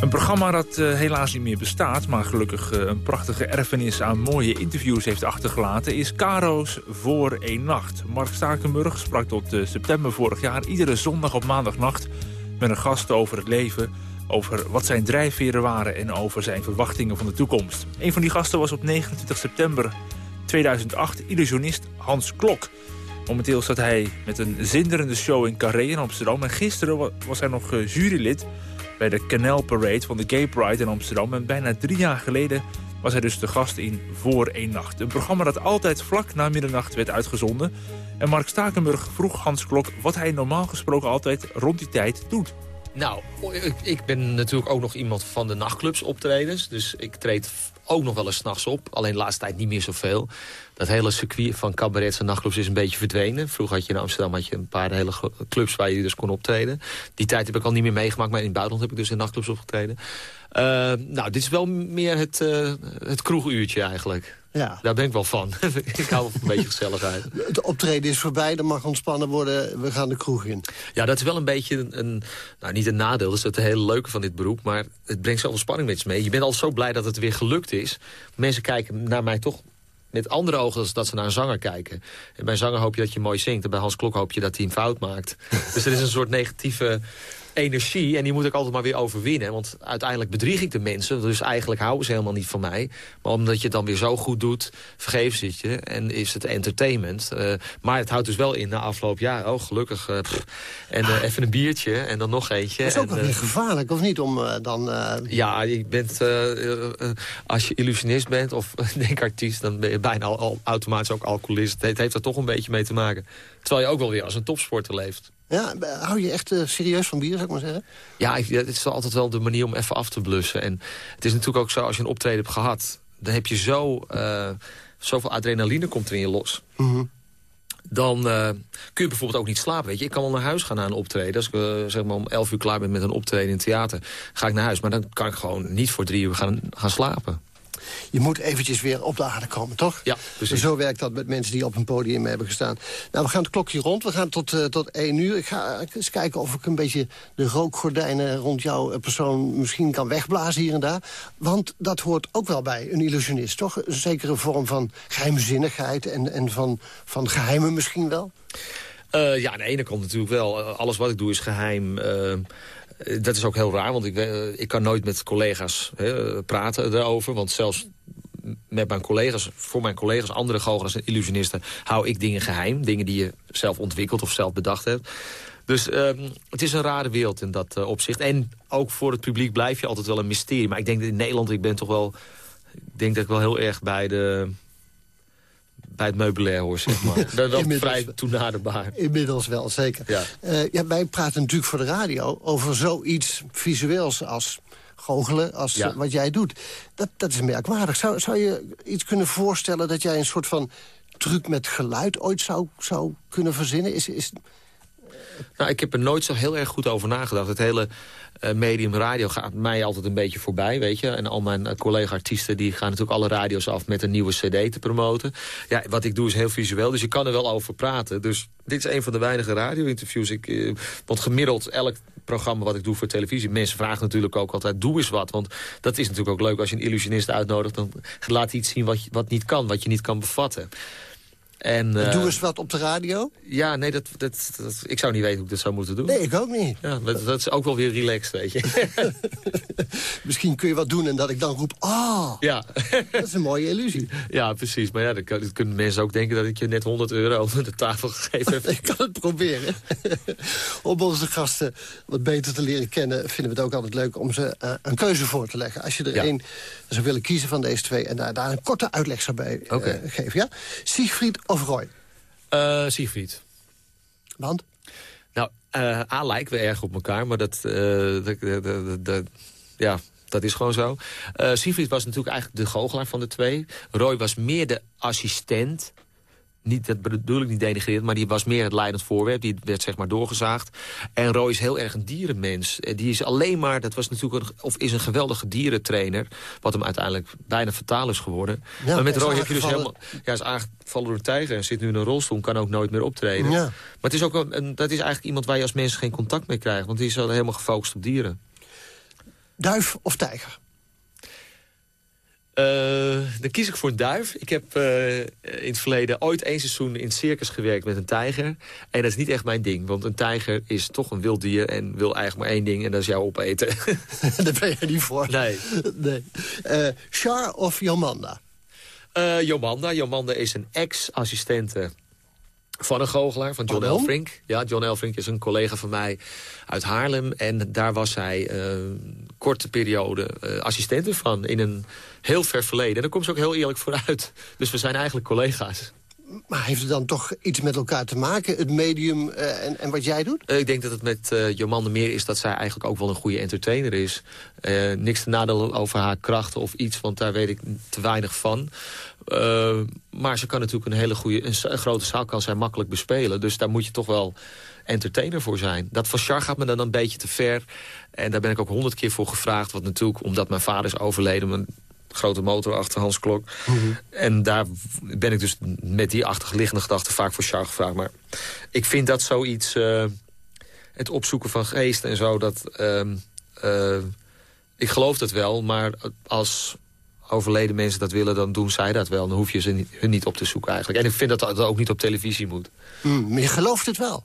Een programma dat eh, helaas niet meer bestaat... maar gelukkig eh, een prachtige erfenis aan mooie interviews heeft achtergelaten... is Caro's Voor één Nacht. Mark Stakenburg sprak tot eh, september vorig jaar... iedere zondag op maandagnacht met een gast over het leven... over wat zijn drijfveren waren en over zijn verwachtingen van de toekomst. Een van die gasten was op 29 september 2008 illusionist Hans Klok... Momenteel staat hij met een zinderende show in Carré in Amsterdam. En gisteren wa- was hij nog jurylid bij de Canal Parade van de Gay Pride in Amsterdam. En bijna drie jaar geleden was hij dus de gast in Voor één Nacht. Een programma dat altijd vlak na middernacht werd uitgezonden. En Mark Stakenburg vroeg Hans Klok wat hij normaal gesproken altijd rond die tijd doet. Nou, ik, ben natuurlijk ook nog iemand van de nachtclubs optredens. Dus ik treed ook nog wel eens nachts op. Alleen de laatste tijd niet meer zoveel. Dat hele circuit van cabarets en nachtclubs is een beetje verdwenen. Vroeger had je in Amsterdam had je een paar hele clubs waar je dus kon optreden. Die tijd heb ik al niet meer meegemaakt. Maar in het buitenland heb ik dus in nachtclubs opgetreden. Eh, nou, dit is wel meer het, eh, het kroeguurtje eigenlijk. Ja. Daar ben ik wel van. ik hou van een beetje gezelligheid. Het optreden is voorbij, er mag ontspannen worden. We gaan de kroeg in. Ja, dat is wel een beetje een, een- nou niet een nadeel, dat is het hele leuke van dit beroep, maar het brengt zoveel spanning met zich mee. Je bent al zo blij dat het weer gelukt is. Mensen kijken naar mij toch met andere ogen dan dat ze naar een zanger kijken. En bij een zanger hoop je dat je mooi zingt en bij Hans Klok hoop je dat hij een fout maakt. dus er is een soort negatieve energie en die moet ik altijd maar weer overwinnen. Want uiteindelijk bedrieg ik de mensen, dus eigenlijk houden ze helemaal niet van mij. Maar omdat je het dan weer zo goed doet, vergeven ze het je en is het entertainment. Eh, maar het houdt dus wel in na afloop, ja, oh gelukkig. eh, en eh, even een biertje en dan nog eentje. Dat is ook en, wel weer gevaarlijk, of niet? Om dan... ja, je bent, als je illusionist bent of denkartiest... dan ben je bijna al, al automatisch ook alcoholist. Het heeft er toch een beetje mee te maken. Terwijl je ook wel weer als een topsporter leeft. ja, hou je echt eh, serieus van bier, zou ik maar zeggen? Ja, ik, het is altijd wel de manier om even af te blussen. En het is natuurlijk ook zo, als je een optreden hebt gehad... dan heb je zo, eh, zoveel adrenaline komt er in je los. Mhm. Dan eh, kun je bijvoorbeeld ook niet slapen. Weet je. Ik kan wel naar huis gaan na een optreden. Als ik zeg maar om 11 uur klaar ben met een optreden in het theater... ga ik naar huis. Maar dan kan ik gewoon niet voor drie uur gaan, gaan slapen. Je moet eventjes weer op de aarde komen, toch? Ja, precies. Zo werkt dat met mensen die op een podium hebben gestaan. Nou, we gaan het klokje rond. We gaan tot, eh, tot één uur. Ik ga eens kijken of ik een beetje de rookgordijnen rond jouw eh, persoon misschien kan wegblazen hier en daar. Want dat hoort ook wel bij een illusionist, toch? Een zekere vorm van geheimzinnigheid en, en van, van geheimen misschien wel. Eh, ja, aan de ene kant natuurlijk wel. Alles wat ik doe is geheim. Eh, eh, dat is ook heel raar, want ik, eh, ik kan nooit met collega's hè, praten daarover. Want zelfs met mijn collega's, voor mijn collega's, andere goochelaars en illusionisten... hou ik dingen geheim. Dingen die je zelf ontwikkeld of zelf bedacht hebt. Dus ehm, het is een rare wereld in dat eh, opzicht. En ook voor het publiek blijf je altijd wel een mysterie. Maar ik denk dat in Nederland, ik ben toch wel... Ik denk dat ik wel heel erg bij de... Bij het meubilair hoor, zeg maar. Dat Inmiddels vrij toenaderbaar. Inmiddels wel, zeker. Ja. Eh, ja, wij praten natuurlijk voor de radio over zoiets visueels als goochelen, als Ja. eh, wat jij doet. Dat, dat is merkwaardig. Zou, zou je iets kunnen voorstellen dat jij een soort van truc met geluid ooit zou, zou kunnen verzinnen? Is, is, Nou, ik heb er nooit zo heel erg goed over nagedacht. Het hele eh, medium radio gaat mij altijd een beetje voorbij, weet je. En al mijn eh, collega-artiesten die gaan natuurlijk alle radio's af met een nieuwe cd te promoten. Ja, wat ik doe is heel visueel, dus je kan er wel over praten. Dus dit is een van de weinige radio-interviews. Ik, eh, want gemiddeld elk programma wat ik doe voor televisie... mensen vragen natuurlijk ook altijd, doe eens wat. Want dat is natuurlijk ook leuk als je een illusionist uitnodigt... dan laat hij iets zien wat, je- wat niet kan, wat je niet kan bevatten. En, eh, Doe eens wat op de radio? Ja, nee, dat, dat, dat, ik zou niet weten hoe ik dat zou moeten doen. Nee, ik ook niet. Ja, dat, dat is ook wel weer relaxed, weet je. Misschien kun je wat doen en dat ik dan roep... Ah, ja. dat is een mooie illusie. ja, precies. Maar ja, dan, kunnen mensen ook denken dat ik je net 100 euro onder de tafel gegeven heb. Ik kan het proberen. om onze gasten wat beter te leren kennen... vinden we het ook altijd leuk om ze eh, een keuze voor te leggen. Als je er Ja. één zou willen kiezen van deze twee... en daar, daar een korte uitleg zou bij eh, geven. Ja? Siegfried of Roy? Eh Siegfried. Want? Nou, eh A lijken we erg op elkaar, maar dat, eh, dat, dat, dat- dat- ja, dat is gewoon zo. Eh Siegfried was natuurlijk eigenlijk de goochelaar van de twee. Roy was meer de assistent niet, dat bedoel ik niet denigrerend, maar die was meer het leidend voorwerp. Die werd zeg maar doorgezaagd. En Roy is heel erg een dierenmens. Die is alleen maar, dat was natuurlijk een, of is een geweldige dierentrainer. Wat hem uiteindelijk bijna fataal is geworden. Ja, maar met Roy heb je dus helemaal... Ja, is aangevallen door een tijger en zit nu in een rolstoel. en Kan ook nooit meer optreden. Ja. Maar het is ook een, een- dat is eigenlijk iemand waar je als mens geen contact mee krijgt. Want die is al helemaal gefocust op dieren. Duif of tijger? Eh, dan kies ik voor een duif. Ik heb eh, in het verleden ooit één seizoen in het circus gewerkt met een tijger. En dat is niet echt mijn ding. Want een tijger is toch een wild dier en wil eigenlijk maar één ding. En dat is jou opeten. Daar ben je niet voor. Nee. nee. Eh, Char of Jomanda? Jomanda. Jomanda is een ex-assistente van een goochelaar, van John? Elfrink. Ja, John Elfrink is een collega van mij uit Haarlem. En daar was hij eh, korte periode eh, assistente van in een heel ver verleden. En daar komt ze ook heel eerlijk vooruit. Dus we zijn eigenlijk collega's. Maar heeft het dan toch iets met elkaar te maken? Het medium eh, en, en wat jij doet? Eh, ik denk dat het met eh Jomande meer is dat zij eigenlijk ook wel een goede entertainer is. Niks te nadelen over haar krachten of iets, want daar weet ik te weinig van. Maar ze kan natuurlijk een hele goede, een grote zaal kan zij makkelijk bespelen. Dus daar moet je toch wel entertainer voor zijn. Dat van Char gaat me dan een beetje te ver. En daar ben ik ook honderd keer voor gevraagd. Wat natuurlijk, omdat mijn vader is overleden... grote motor achter Hans Klok. En daar ben ik dus met die achterliggende gedachte vaak voor Char gevraagd. Maar ik vind dat zoiets... eh, het opzoeken van geest en zo, dat... ehm, eh, ik geloof dat wel, maar als overleden mensen dat willen, dan doen zij dat wel. Dan hoef je ze niet, hun niet op te zoeken eigenlijk. En ik vind dat dat ook niet op televisie moet. Hmm, maar je gelooft het wel.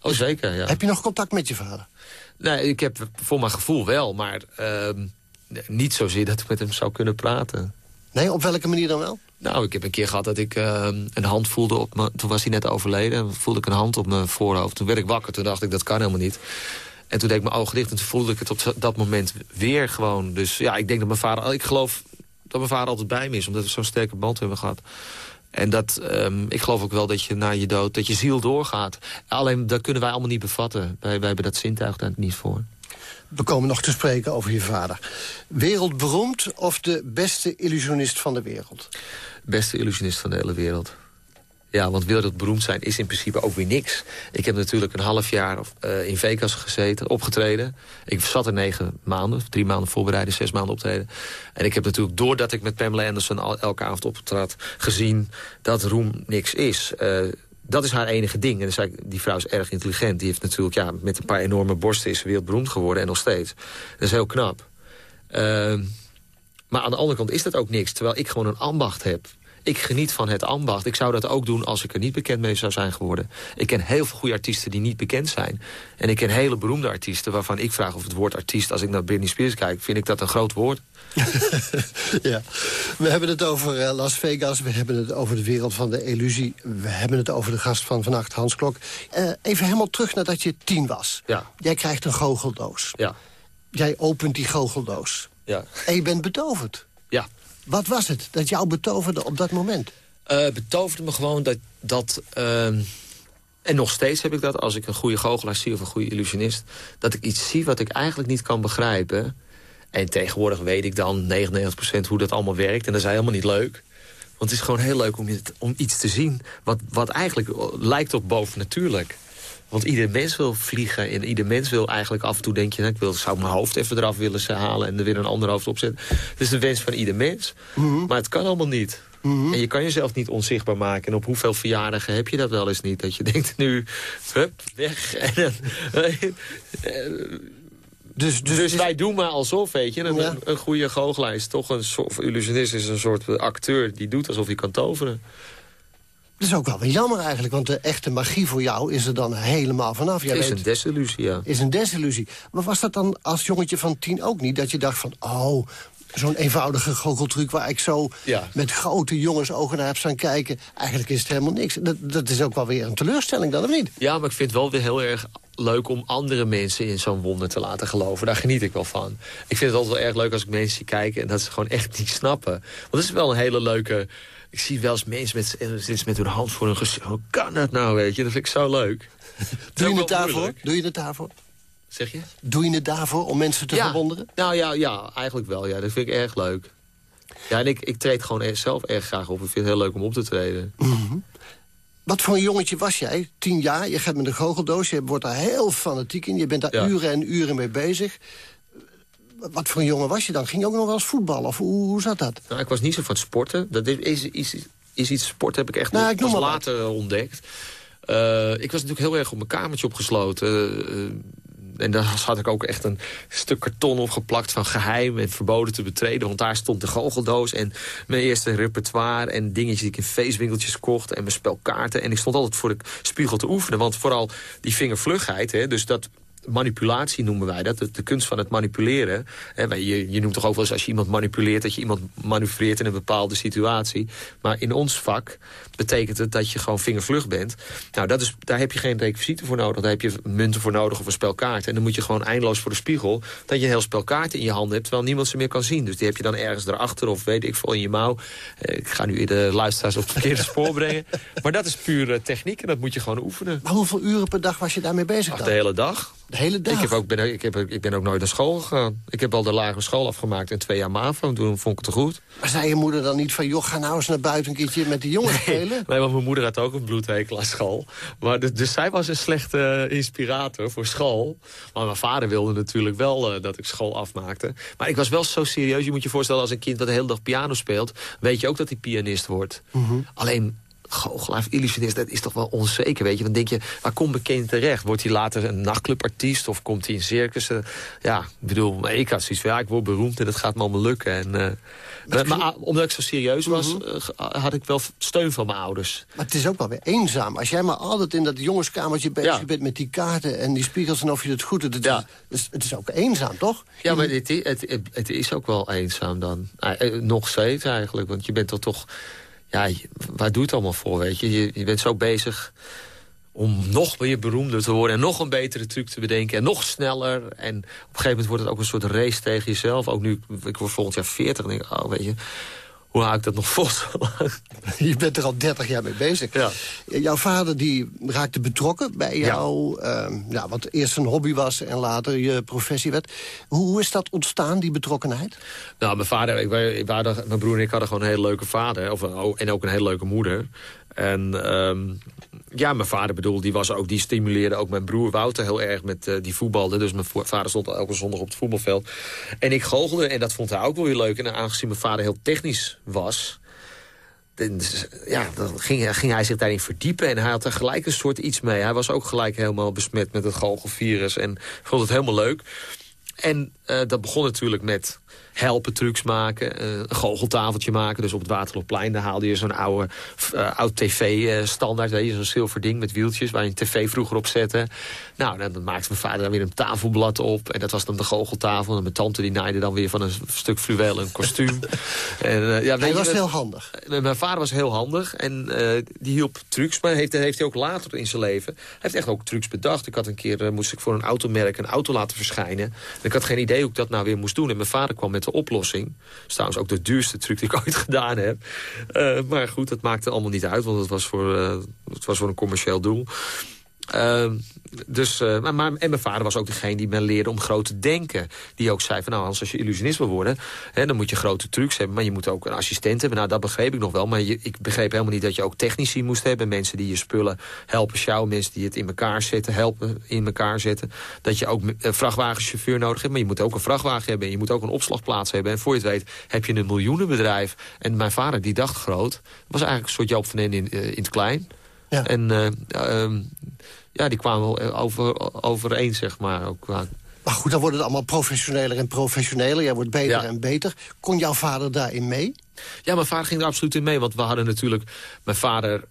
Oh, zeker, ja. Heb je nog contact met je vader? Nee, ik heb voor mijn gevoel wel, maar ehm, niet zozeer dat ik met hem zou kunnen praten. Nee, op welke manier dan wel? Nou, ik heb een keer gehad dat ik ehm, een hand voelde op me. Toen was hij net overleden. en voelde ik een hand op mijn voorhoofd. Toen werd ik wakker. Toen dacht ik, dat kan helemaal niet. En toen deed ik mijn ogen dicht. En toen voelde ik het op dat moment weer gewoon. Dus ja, ik denk dat mijn vader... Ik geloof dat mijn vader altijd bij me is. Omdat we zo'n sterke band hebben gehad. En dat, ehm, ik geloof ook wel dat je na je dood... dat je ziel doorgaat. Alleen, dat kunnen wij allemaal niet bevatten. Wij, wij hebben dat zintuig daar niet voor. We komen nog te spreken over je vader. Wereldberoemd of de beste illusionist van de wereld? beste illusionist van de hele wereld. Ja, want wereldberoemd zijn is in principe ook weer niks. Ik heb natuurlijk een half jaar eh, in Vegas gezeten, opgetreden. Ik zat er negen maanden, drie maanden voorbereiden, zes maanden optreden. En ik heb natuurlijk, doordat ik met Pamela Anderson al, elke avond optrad... gezien dat roem niks is. Eh, dat is haar enige ding. En zei ik, die vrouw is erg intelligent. Die heeft natuurlijk ja, met een paar enorme borsten is ze wereldberoemd geworden. En nog steeds. Dat is heel knap. Ehm, maar aan de andere kant is dat ook niks. Terwijl ik gewoon een ambacht heb. Ik geniet van het ambacht. Ik zou dat ook doen als ik er niet bekend mee zou zijn geworden. Ik ken heel veel goede artiesten die niet bekend zijn. En ik ken hele beroemde artiesten waarvan ik vraag of het woord artiest... als ik naar Britney Spears kijk, vind ik dat een groot woord. ja. We hebben het over eh, Las Vegas, we hebben het over de wereld van de illusie... we hebben het over de gast van vannacht, Hans Klok. Eh, even helemaal terug nadat je tien was. Ja, Jij krijgt een goocheldoos. ja, Jij opent die goocheldoos. ja. En je bent betoverd. ja. Wat was het dat jou betoverde op dat moment? Eh, betoverde me gewoon dat... dat ehm, en nog steeds heb ik dat als ik een goede goochelaar zie of een goede illusionist... dat ik iets zie wat ik eigenlijk niet kan begrijpen. En tegenwoordig weet ik dan 99% hoe dat allemaal werkt. En dat is helemaal niet leuk. Want het is gewoon heel leuk om, om iets te zien... Wat, wat eigenlijk lijkt op bovennatuurlijk. Want ieder mens wil vliegen en ieder mens wil eigenlijk af en toe denk je... nou, ik wil, zou mijn hoofd even eraf willen halen en er weer een ander hoofd opzetten. Het is de wens van ieder mens. Maar het kan allemaal niet. En je kan jezelf niet onzichtbaar maken. En op hoeveel verjaardagen heb je dat wel eens niet? Dat je denkt nu, hup, weg. En dan, Dus, dus, dus wij doen maar alsof, weet je. Een, Ja. een goede goochelaar is toch een soort... illusionist is een soort acteur die doet alsof hij kan toveren. Dat is ook wel weer jammer eigenlijk, want de echte magie voor jou is er dan helemaal vanaf. Jij Het is weet- een desillusie, ja. is een desillusie. Maar was dat dan als jongetje van tien ook niet? Dat je dacht van, oh, zo'n eenvoudige goocheltruc... waar ik zo Ja. met grote jongensogen naar heb staan kijken... eigenlijk is het helemaal niks. Dat, dat is ook wel weer een teleurstelling dan, of niet? Ja, maar ik vind het wel weer heel erg leuk om andere mensen in zo'n wonder te laten geloven. Daar geniet ik wel van. Ik vind het altijd wel erg leuk als ik mensen zie kijken... en dat ze gewoon echt niet snappen. Want het is wel een hele leuke... Ik zie wel eens mensen met, eh, met hun hand voor hun gezicht. Hoe kan dat nou, weet je? Dat vind ik zo leuk. Doe je het daarvoor? Doe je het daarvoor? Zeg je? Doe je het daarvoor om mensen te ja. verwonderen? Nou ja, ja, eigenlijk wel. Ja. Dat vind ik erg leuk. Ja, en ik, ik treed gewoon echt zelf erg graag op. Ik vind het heel leuk om op te treden. Wat voor een jongetje was jij? Tien jaar, je gaat met een goocheldoos, je wordt daar heel fanatiek in. Je bent daar Ja. uren en uren mee bezig. Wat voor een jongen was je dan? Ging je ook nog wel eens voetballen? Of hoe, hoe zat dat? Nou, ik was niet zo van het sporten. Dat is, is, is, is iets sport heb ik echt Nou, pas ik wat. later ontdekt. Eh, ik was natuurlijk heel erg op mijn kamertje opgesloten. Eh, en daar had ik ook echt een stuk karton opgeplakt van geheim en verboden te betreden. Want daar stond de goocheldoos en mijn eerste repertoire en dingetjes die ik in feestwinkeltjes kocht en mijn spelkaarten. En ik stond altijd voor de spiegel te oefenen. Want vooral die vingervlugheid, hè, dus dat manipulatie noemen wij dat. De, de kunst van het manipuleren. Hè, je, je noemt toch ook wel eens als je iemand manipuleert... dat je iemand manoeuvreert in een bepaalde situatie. Maar in ons vak betekent het dat je gewoon vingervlug bent. Nou, dat is, daar heb je geen requisieten voor nodig. Daar heb je munten voor nodig of een spel kaarten. En dan moet je gewoon eindeloos voor de spiegel... dat je een heel spel kaarten in je handen hebt... terwijl niemand ze meer kan zien. Dus die heb je dan ergens erachter of weet ik veel in je mouw. Eh, ik ga nu de luisteraars op het verkeerde spoor brengen. Maar dat is puur eh, techniek en dat moet je gewoon oefenen. Maar hoeveel uren per dag was je daarmee bezig Ach, dan? de hele dag. De hele dag? Ik, heb ook, ben, ik, heb, ik ben ook nooit naar school gegaan. Ik heb al de lagere school afgemaakt en twee jaar MAVO. Toen vond ik het te goed. Maar zei je moeder dan niet van... joh, ga nou eens naar buiten een keertje met die jongens spelen? Nee, want mijn moeder had ook een bloedhekel aan school. Maar dus, dus zij was een slechte inspirator voor school. Maar mijn vader wilde natuurlijk wel eh, dat ik school afmaakte. Maar ik was wel zo serieus. Je moet je voorstellen, als een kind dat de hele dag piano speelt... weet je ook dat hij pianist wordt. Alleen goochelaar, illusionist, dat is toch wel onzeker, weet je. Dan denk je, waar komt bekend terecht? Wordt hij later een nachtclubartiest of komt hij in circussen? Ja, ik bedoel, ik had zoiets van, ja, ik word beroemd en dat gaat me allemaal lukken. En, eh, maar, maar, ah, omdat ik zo serieus was, eh, ge- had ik wel steun van mijn ouders. Maar het is ook wel weer eenzaam. Als jij maar altijd in dat jongenskamertje bezig Ja. bent met die kaarten en die spiegels en of je het goed doet. Het, Ja. is, het, is, ook eenzaam, toch? Ja, maar het, het, het, het is ook wel eenzaam dan. Eh, eh, nog steeds eigenlijk, want je bent toch toch... Ja, waar doe je het allemaal voor, weet je? Je, je bent zo bezig om nog weer beroemder te worden... en nog een betere truc te bedenken en nog sneller. En op een gegeven moment wordt het ook een soort race tegen jezelf. Ook nu, ik word volgend jaar 40 en denk ik, oh, weet je... Hoe hou ik dat nog vol? Je bent er al 30 jaar mee bezig. Ja. Jouw vader die raakte betrokken bij Ja. jou, ehm, ja, wat eerst een hobby was en later je professie werd. Hoe, hoe is dat ontstaan, die betrokkenheid? Nou, mijn vader, ik, ik waren- mijn broer en ik hadden gewoon een hele leuke vader. Of, een- en ook een hele leuke moeder. En ehm, ja, mijn vader bedoel, die, was ook, die stimuleerde ook mijn broer Wouter heel erg met eh, die voetbalde. Dus mijn vader stond elke zondag op het voetbalveld. En ik goochelde en dat vond hij ook wel weer leuk. En aangezien mijn vader heel technisch was... ja, dan ging, ging hij zich daarin verdiepen. En hij had er gelijk een soort iets mee. Hij was ook gelijk helemaal besmet met het goochelvirus. En vond het helemaal leuk. En eh, dat begon natuurlijk met helpen trucs maken, eh, een goocheltafeltje maken. Dus op het Waterloopplein daar haalde je zo'n oude eh, oud tv-standaard, weet je, zo'n zilver ding met wieltjes waar je een tv vroeger op zette. Nou, dan, maakte mijn vader dan weer een tafelblad op en dat was dan de goocheltafel. En mijn tante die naaide dan weer van een stuk fluweel een kostuum. en, eh, ja, Hij was heel handig. eh, Mijn vader was heel handig en eh, die hielp trucs, maar heeft, heeft hij ook later in zijn leven. Hij heeft echt ook trucs bedacht. Ik had een keer, moest ik voor een automerk een auto laten verschijnen. En ik had geen idee hoe ik dat nou weer moest doen. En mijn vader kwam met de oplossing. Dat is trouwens ook de duurste truc die ik ooit gedaan heb. Maar goed, dat maakte allemaal niet uit, want het was voor, het was voor een commercieel doel. Ehm, dus, eh, maar, en mijn vader was ook degene die me leerde om groot te denken. Die ook zei van, nou, Hans, als je illusionist wil worden... Hè, dan moet je grote trucs hebben, maar je moet ook een assistent hebben. Nou, dat begreep ik nog wel, maar ik begreep helemaal niet... dat je ook technici moest hebben. Mensen die je spullen helpen sjouwen. Mensen die het in elkaar zetten, helpen in elkaar zetten. Dat je ook een vrachtwagenchauffeur nodig hebt. Maar je moet ook een vrachtwagen hebben en je moet ook een opslagplaats hebben. En voor je het weet heb je een miljoenenbedrijf. En mijn vader, die dacht groot. Was eigenlijk een soort Joop van den in, eh, in het klein. Ja. En eh, ehm, ja, die kwamen wel eh, over, overeen, zeg maar. Ook, qua- Maar goed, dan wordt het allemaal professioneler en professioneler. Jij wordt beter Ja. en beter. Kon jouw vader daarin mee? Ja, mijn vader ging er absoluut in mee. Want we hadden natuurlijk... Mijn vader...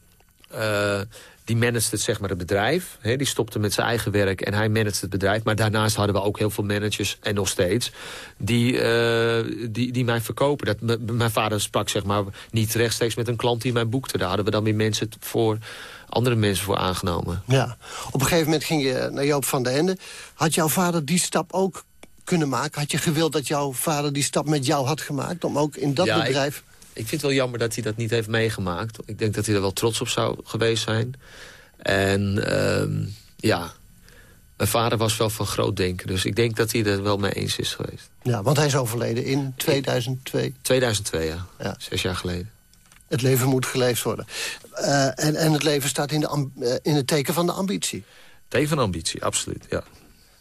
eh, die managed het, zeg maar, het bedrijf. Hè, die stopte met zijn eigen werk en hij managed het bedrijf. Maar daarnaast hadden we ook heel veel managers, en nog steeds... die, die, die mij verkopen. Dat, mijn vader sprak zeg maar, niet rechtstreeks met een klant die mij boekte. Daar hadden we dan weer mensen voor, andere mensen voor aangenomen. Ja. Op een gegeven moment ging je naar Joop van der Ende. Had jouw vader die stap ook kunnen maken? Had je gewild dat jouw vader die stap met jou had gemaakt... om ook in dat Ja, ik- bedrijf... Ik vind het wel jammer dat hij dat niet heeft meegemaakt. Ik denk dat hij er wel trots op zou geweest zijn. En ehm, ja, mijn vader was wel van groot denken. Dus ik denk dat hij er wel mee eens is geweest. Ja, want hij is overleden in 2002. 2002, ja. Ja. Zes jaar geleden. Het leven moet geleefd worden. Eh, en, en het leven staat in, de eh, in het teken van de ambitie. Teken van ambitie, absoluut, ja.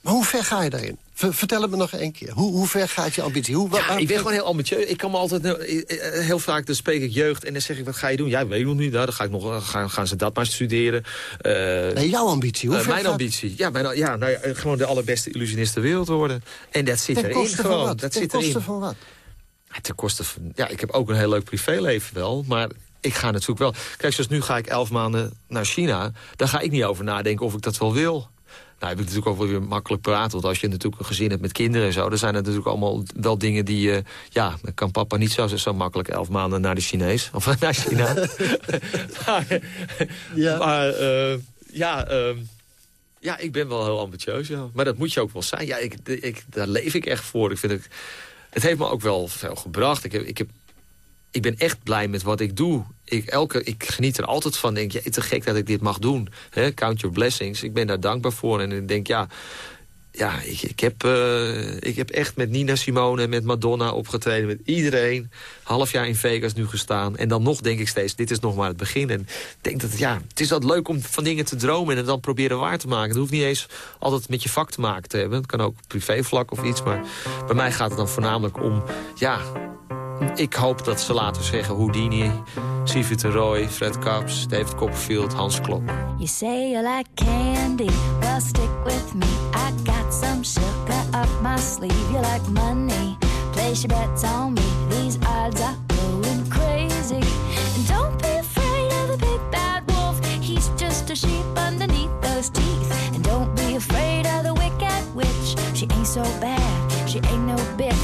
Maar hoe ver ga je daarin? Ver- vertel het me nog één keer. Hoe, hoe ver gaat je ambitie? Hoe, Ja, ik ben gewoon heel ambitieus. Ik kan me altijd eh, heel vaak dan spreek ik jeugd en dan zeg ik wat ga je doen? Ja, weet ik nog niet. Nou, dan ga ik nog gaan, gaan ze dat maar studeren. Nee, jouw ambitie. Hoe mijn gaat- ambitie. Ja, mijn, ja nou ja, gewoon de allerbeste illusionist ter wereld worden. En dat zit Ten erin gewoon. Dat Ten zit koste erin. van wat? Ja, Ten koste van... Ja, ik heb ook een heel leuk privéleven wel, maar ik ga natuurlijk wel... Kijk, zoals nu ga ik elf maanden naar China. Daar ga ik niet over nadenken of ik dat wel wil. Nou, heb ik natuurlijk ook wel weer makkelijk praten. Want als je natuurlijk een gezin hebt met kinderen en zo... dan zijn er natuurlijk allemaal wel dingen die... eh, ja, dan kan papa niet zo, zo makkelijk elf maanden naar de Chinees. Of naar China. maar Ja. maar eh, ja, ehm, ja, ik ben wel heel ambitieus, ja. Maar dat moet je ook wel zijn. Ja, ik, ik, daar leef ik echt voor. Ik vind het, het heeft me ook wel veel gebracht. Ik, heb, ik, heb, ik ben echt blij met wat ik doe. Ik, elke, ik geniet er altijd van. Denk, ja, te gek dat ik dit mag doen. Count your blessings. Ik ben daar dankbaar voor. En ik denk, ja... Ja, ik, ik, heb, eh, ik heb echt met Nina Simone en met Madonna opgetreden. Met iedereen. Half jaar in Vegas nu gestaan. En dan nog denk ik steeds, dit is nog maar het begin. En ik denk dat, ja, het is altijd leuk om van dingen te dromen... en het dan proberen waar te maken. Het hoeft niet eens altijd met je vak te maken te hebben. Het kan ook privévlak of iets. Maar bij mij gaat het dan voornamelijk om... ja, ik hoop dat ze later zeggen Houdini, de Roy, Fred Kaps, David Copperfield, Hans Klok. You say you like candy, well stick with me. I got some sugar up my sleeve. You like money, place your bets on me. These odds are going crazy. And don't be afraid of the big bad wolf. He's just a sheep underneath those teeth. And don't be afraid of the wicked witch. She ain't so bad, she ain't no bitch.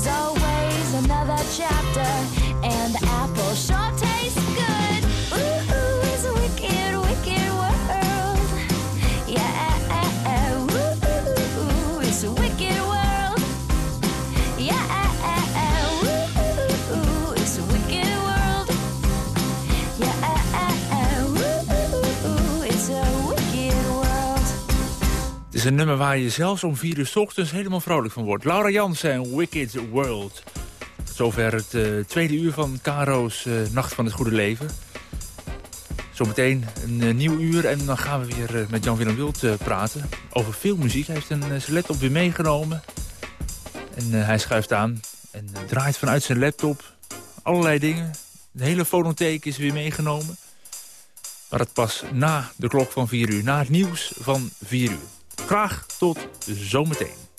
So. always is een nummer waar je zelfs om vier uur ochtends helemaal vrolijk van wordt. Laura Jansen en Wicked World. Zover het eh, tweede uur van Caro's eh, Nacht van het Goede Leven. Zometeen een eh, nieuw uur en dan gaan we weer met Jan-Willem Wild praten. Over veel muziek. Hij heeft een laptop weer meegenomen. En hij schuift aan en draait vanuit zijn laptop allerlei dingen. De hele fonotheek is weer meegenomen. Maar dat pas na de klok van 4 uur, na het nieuws van 4 uur. Graag tot zometeen.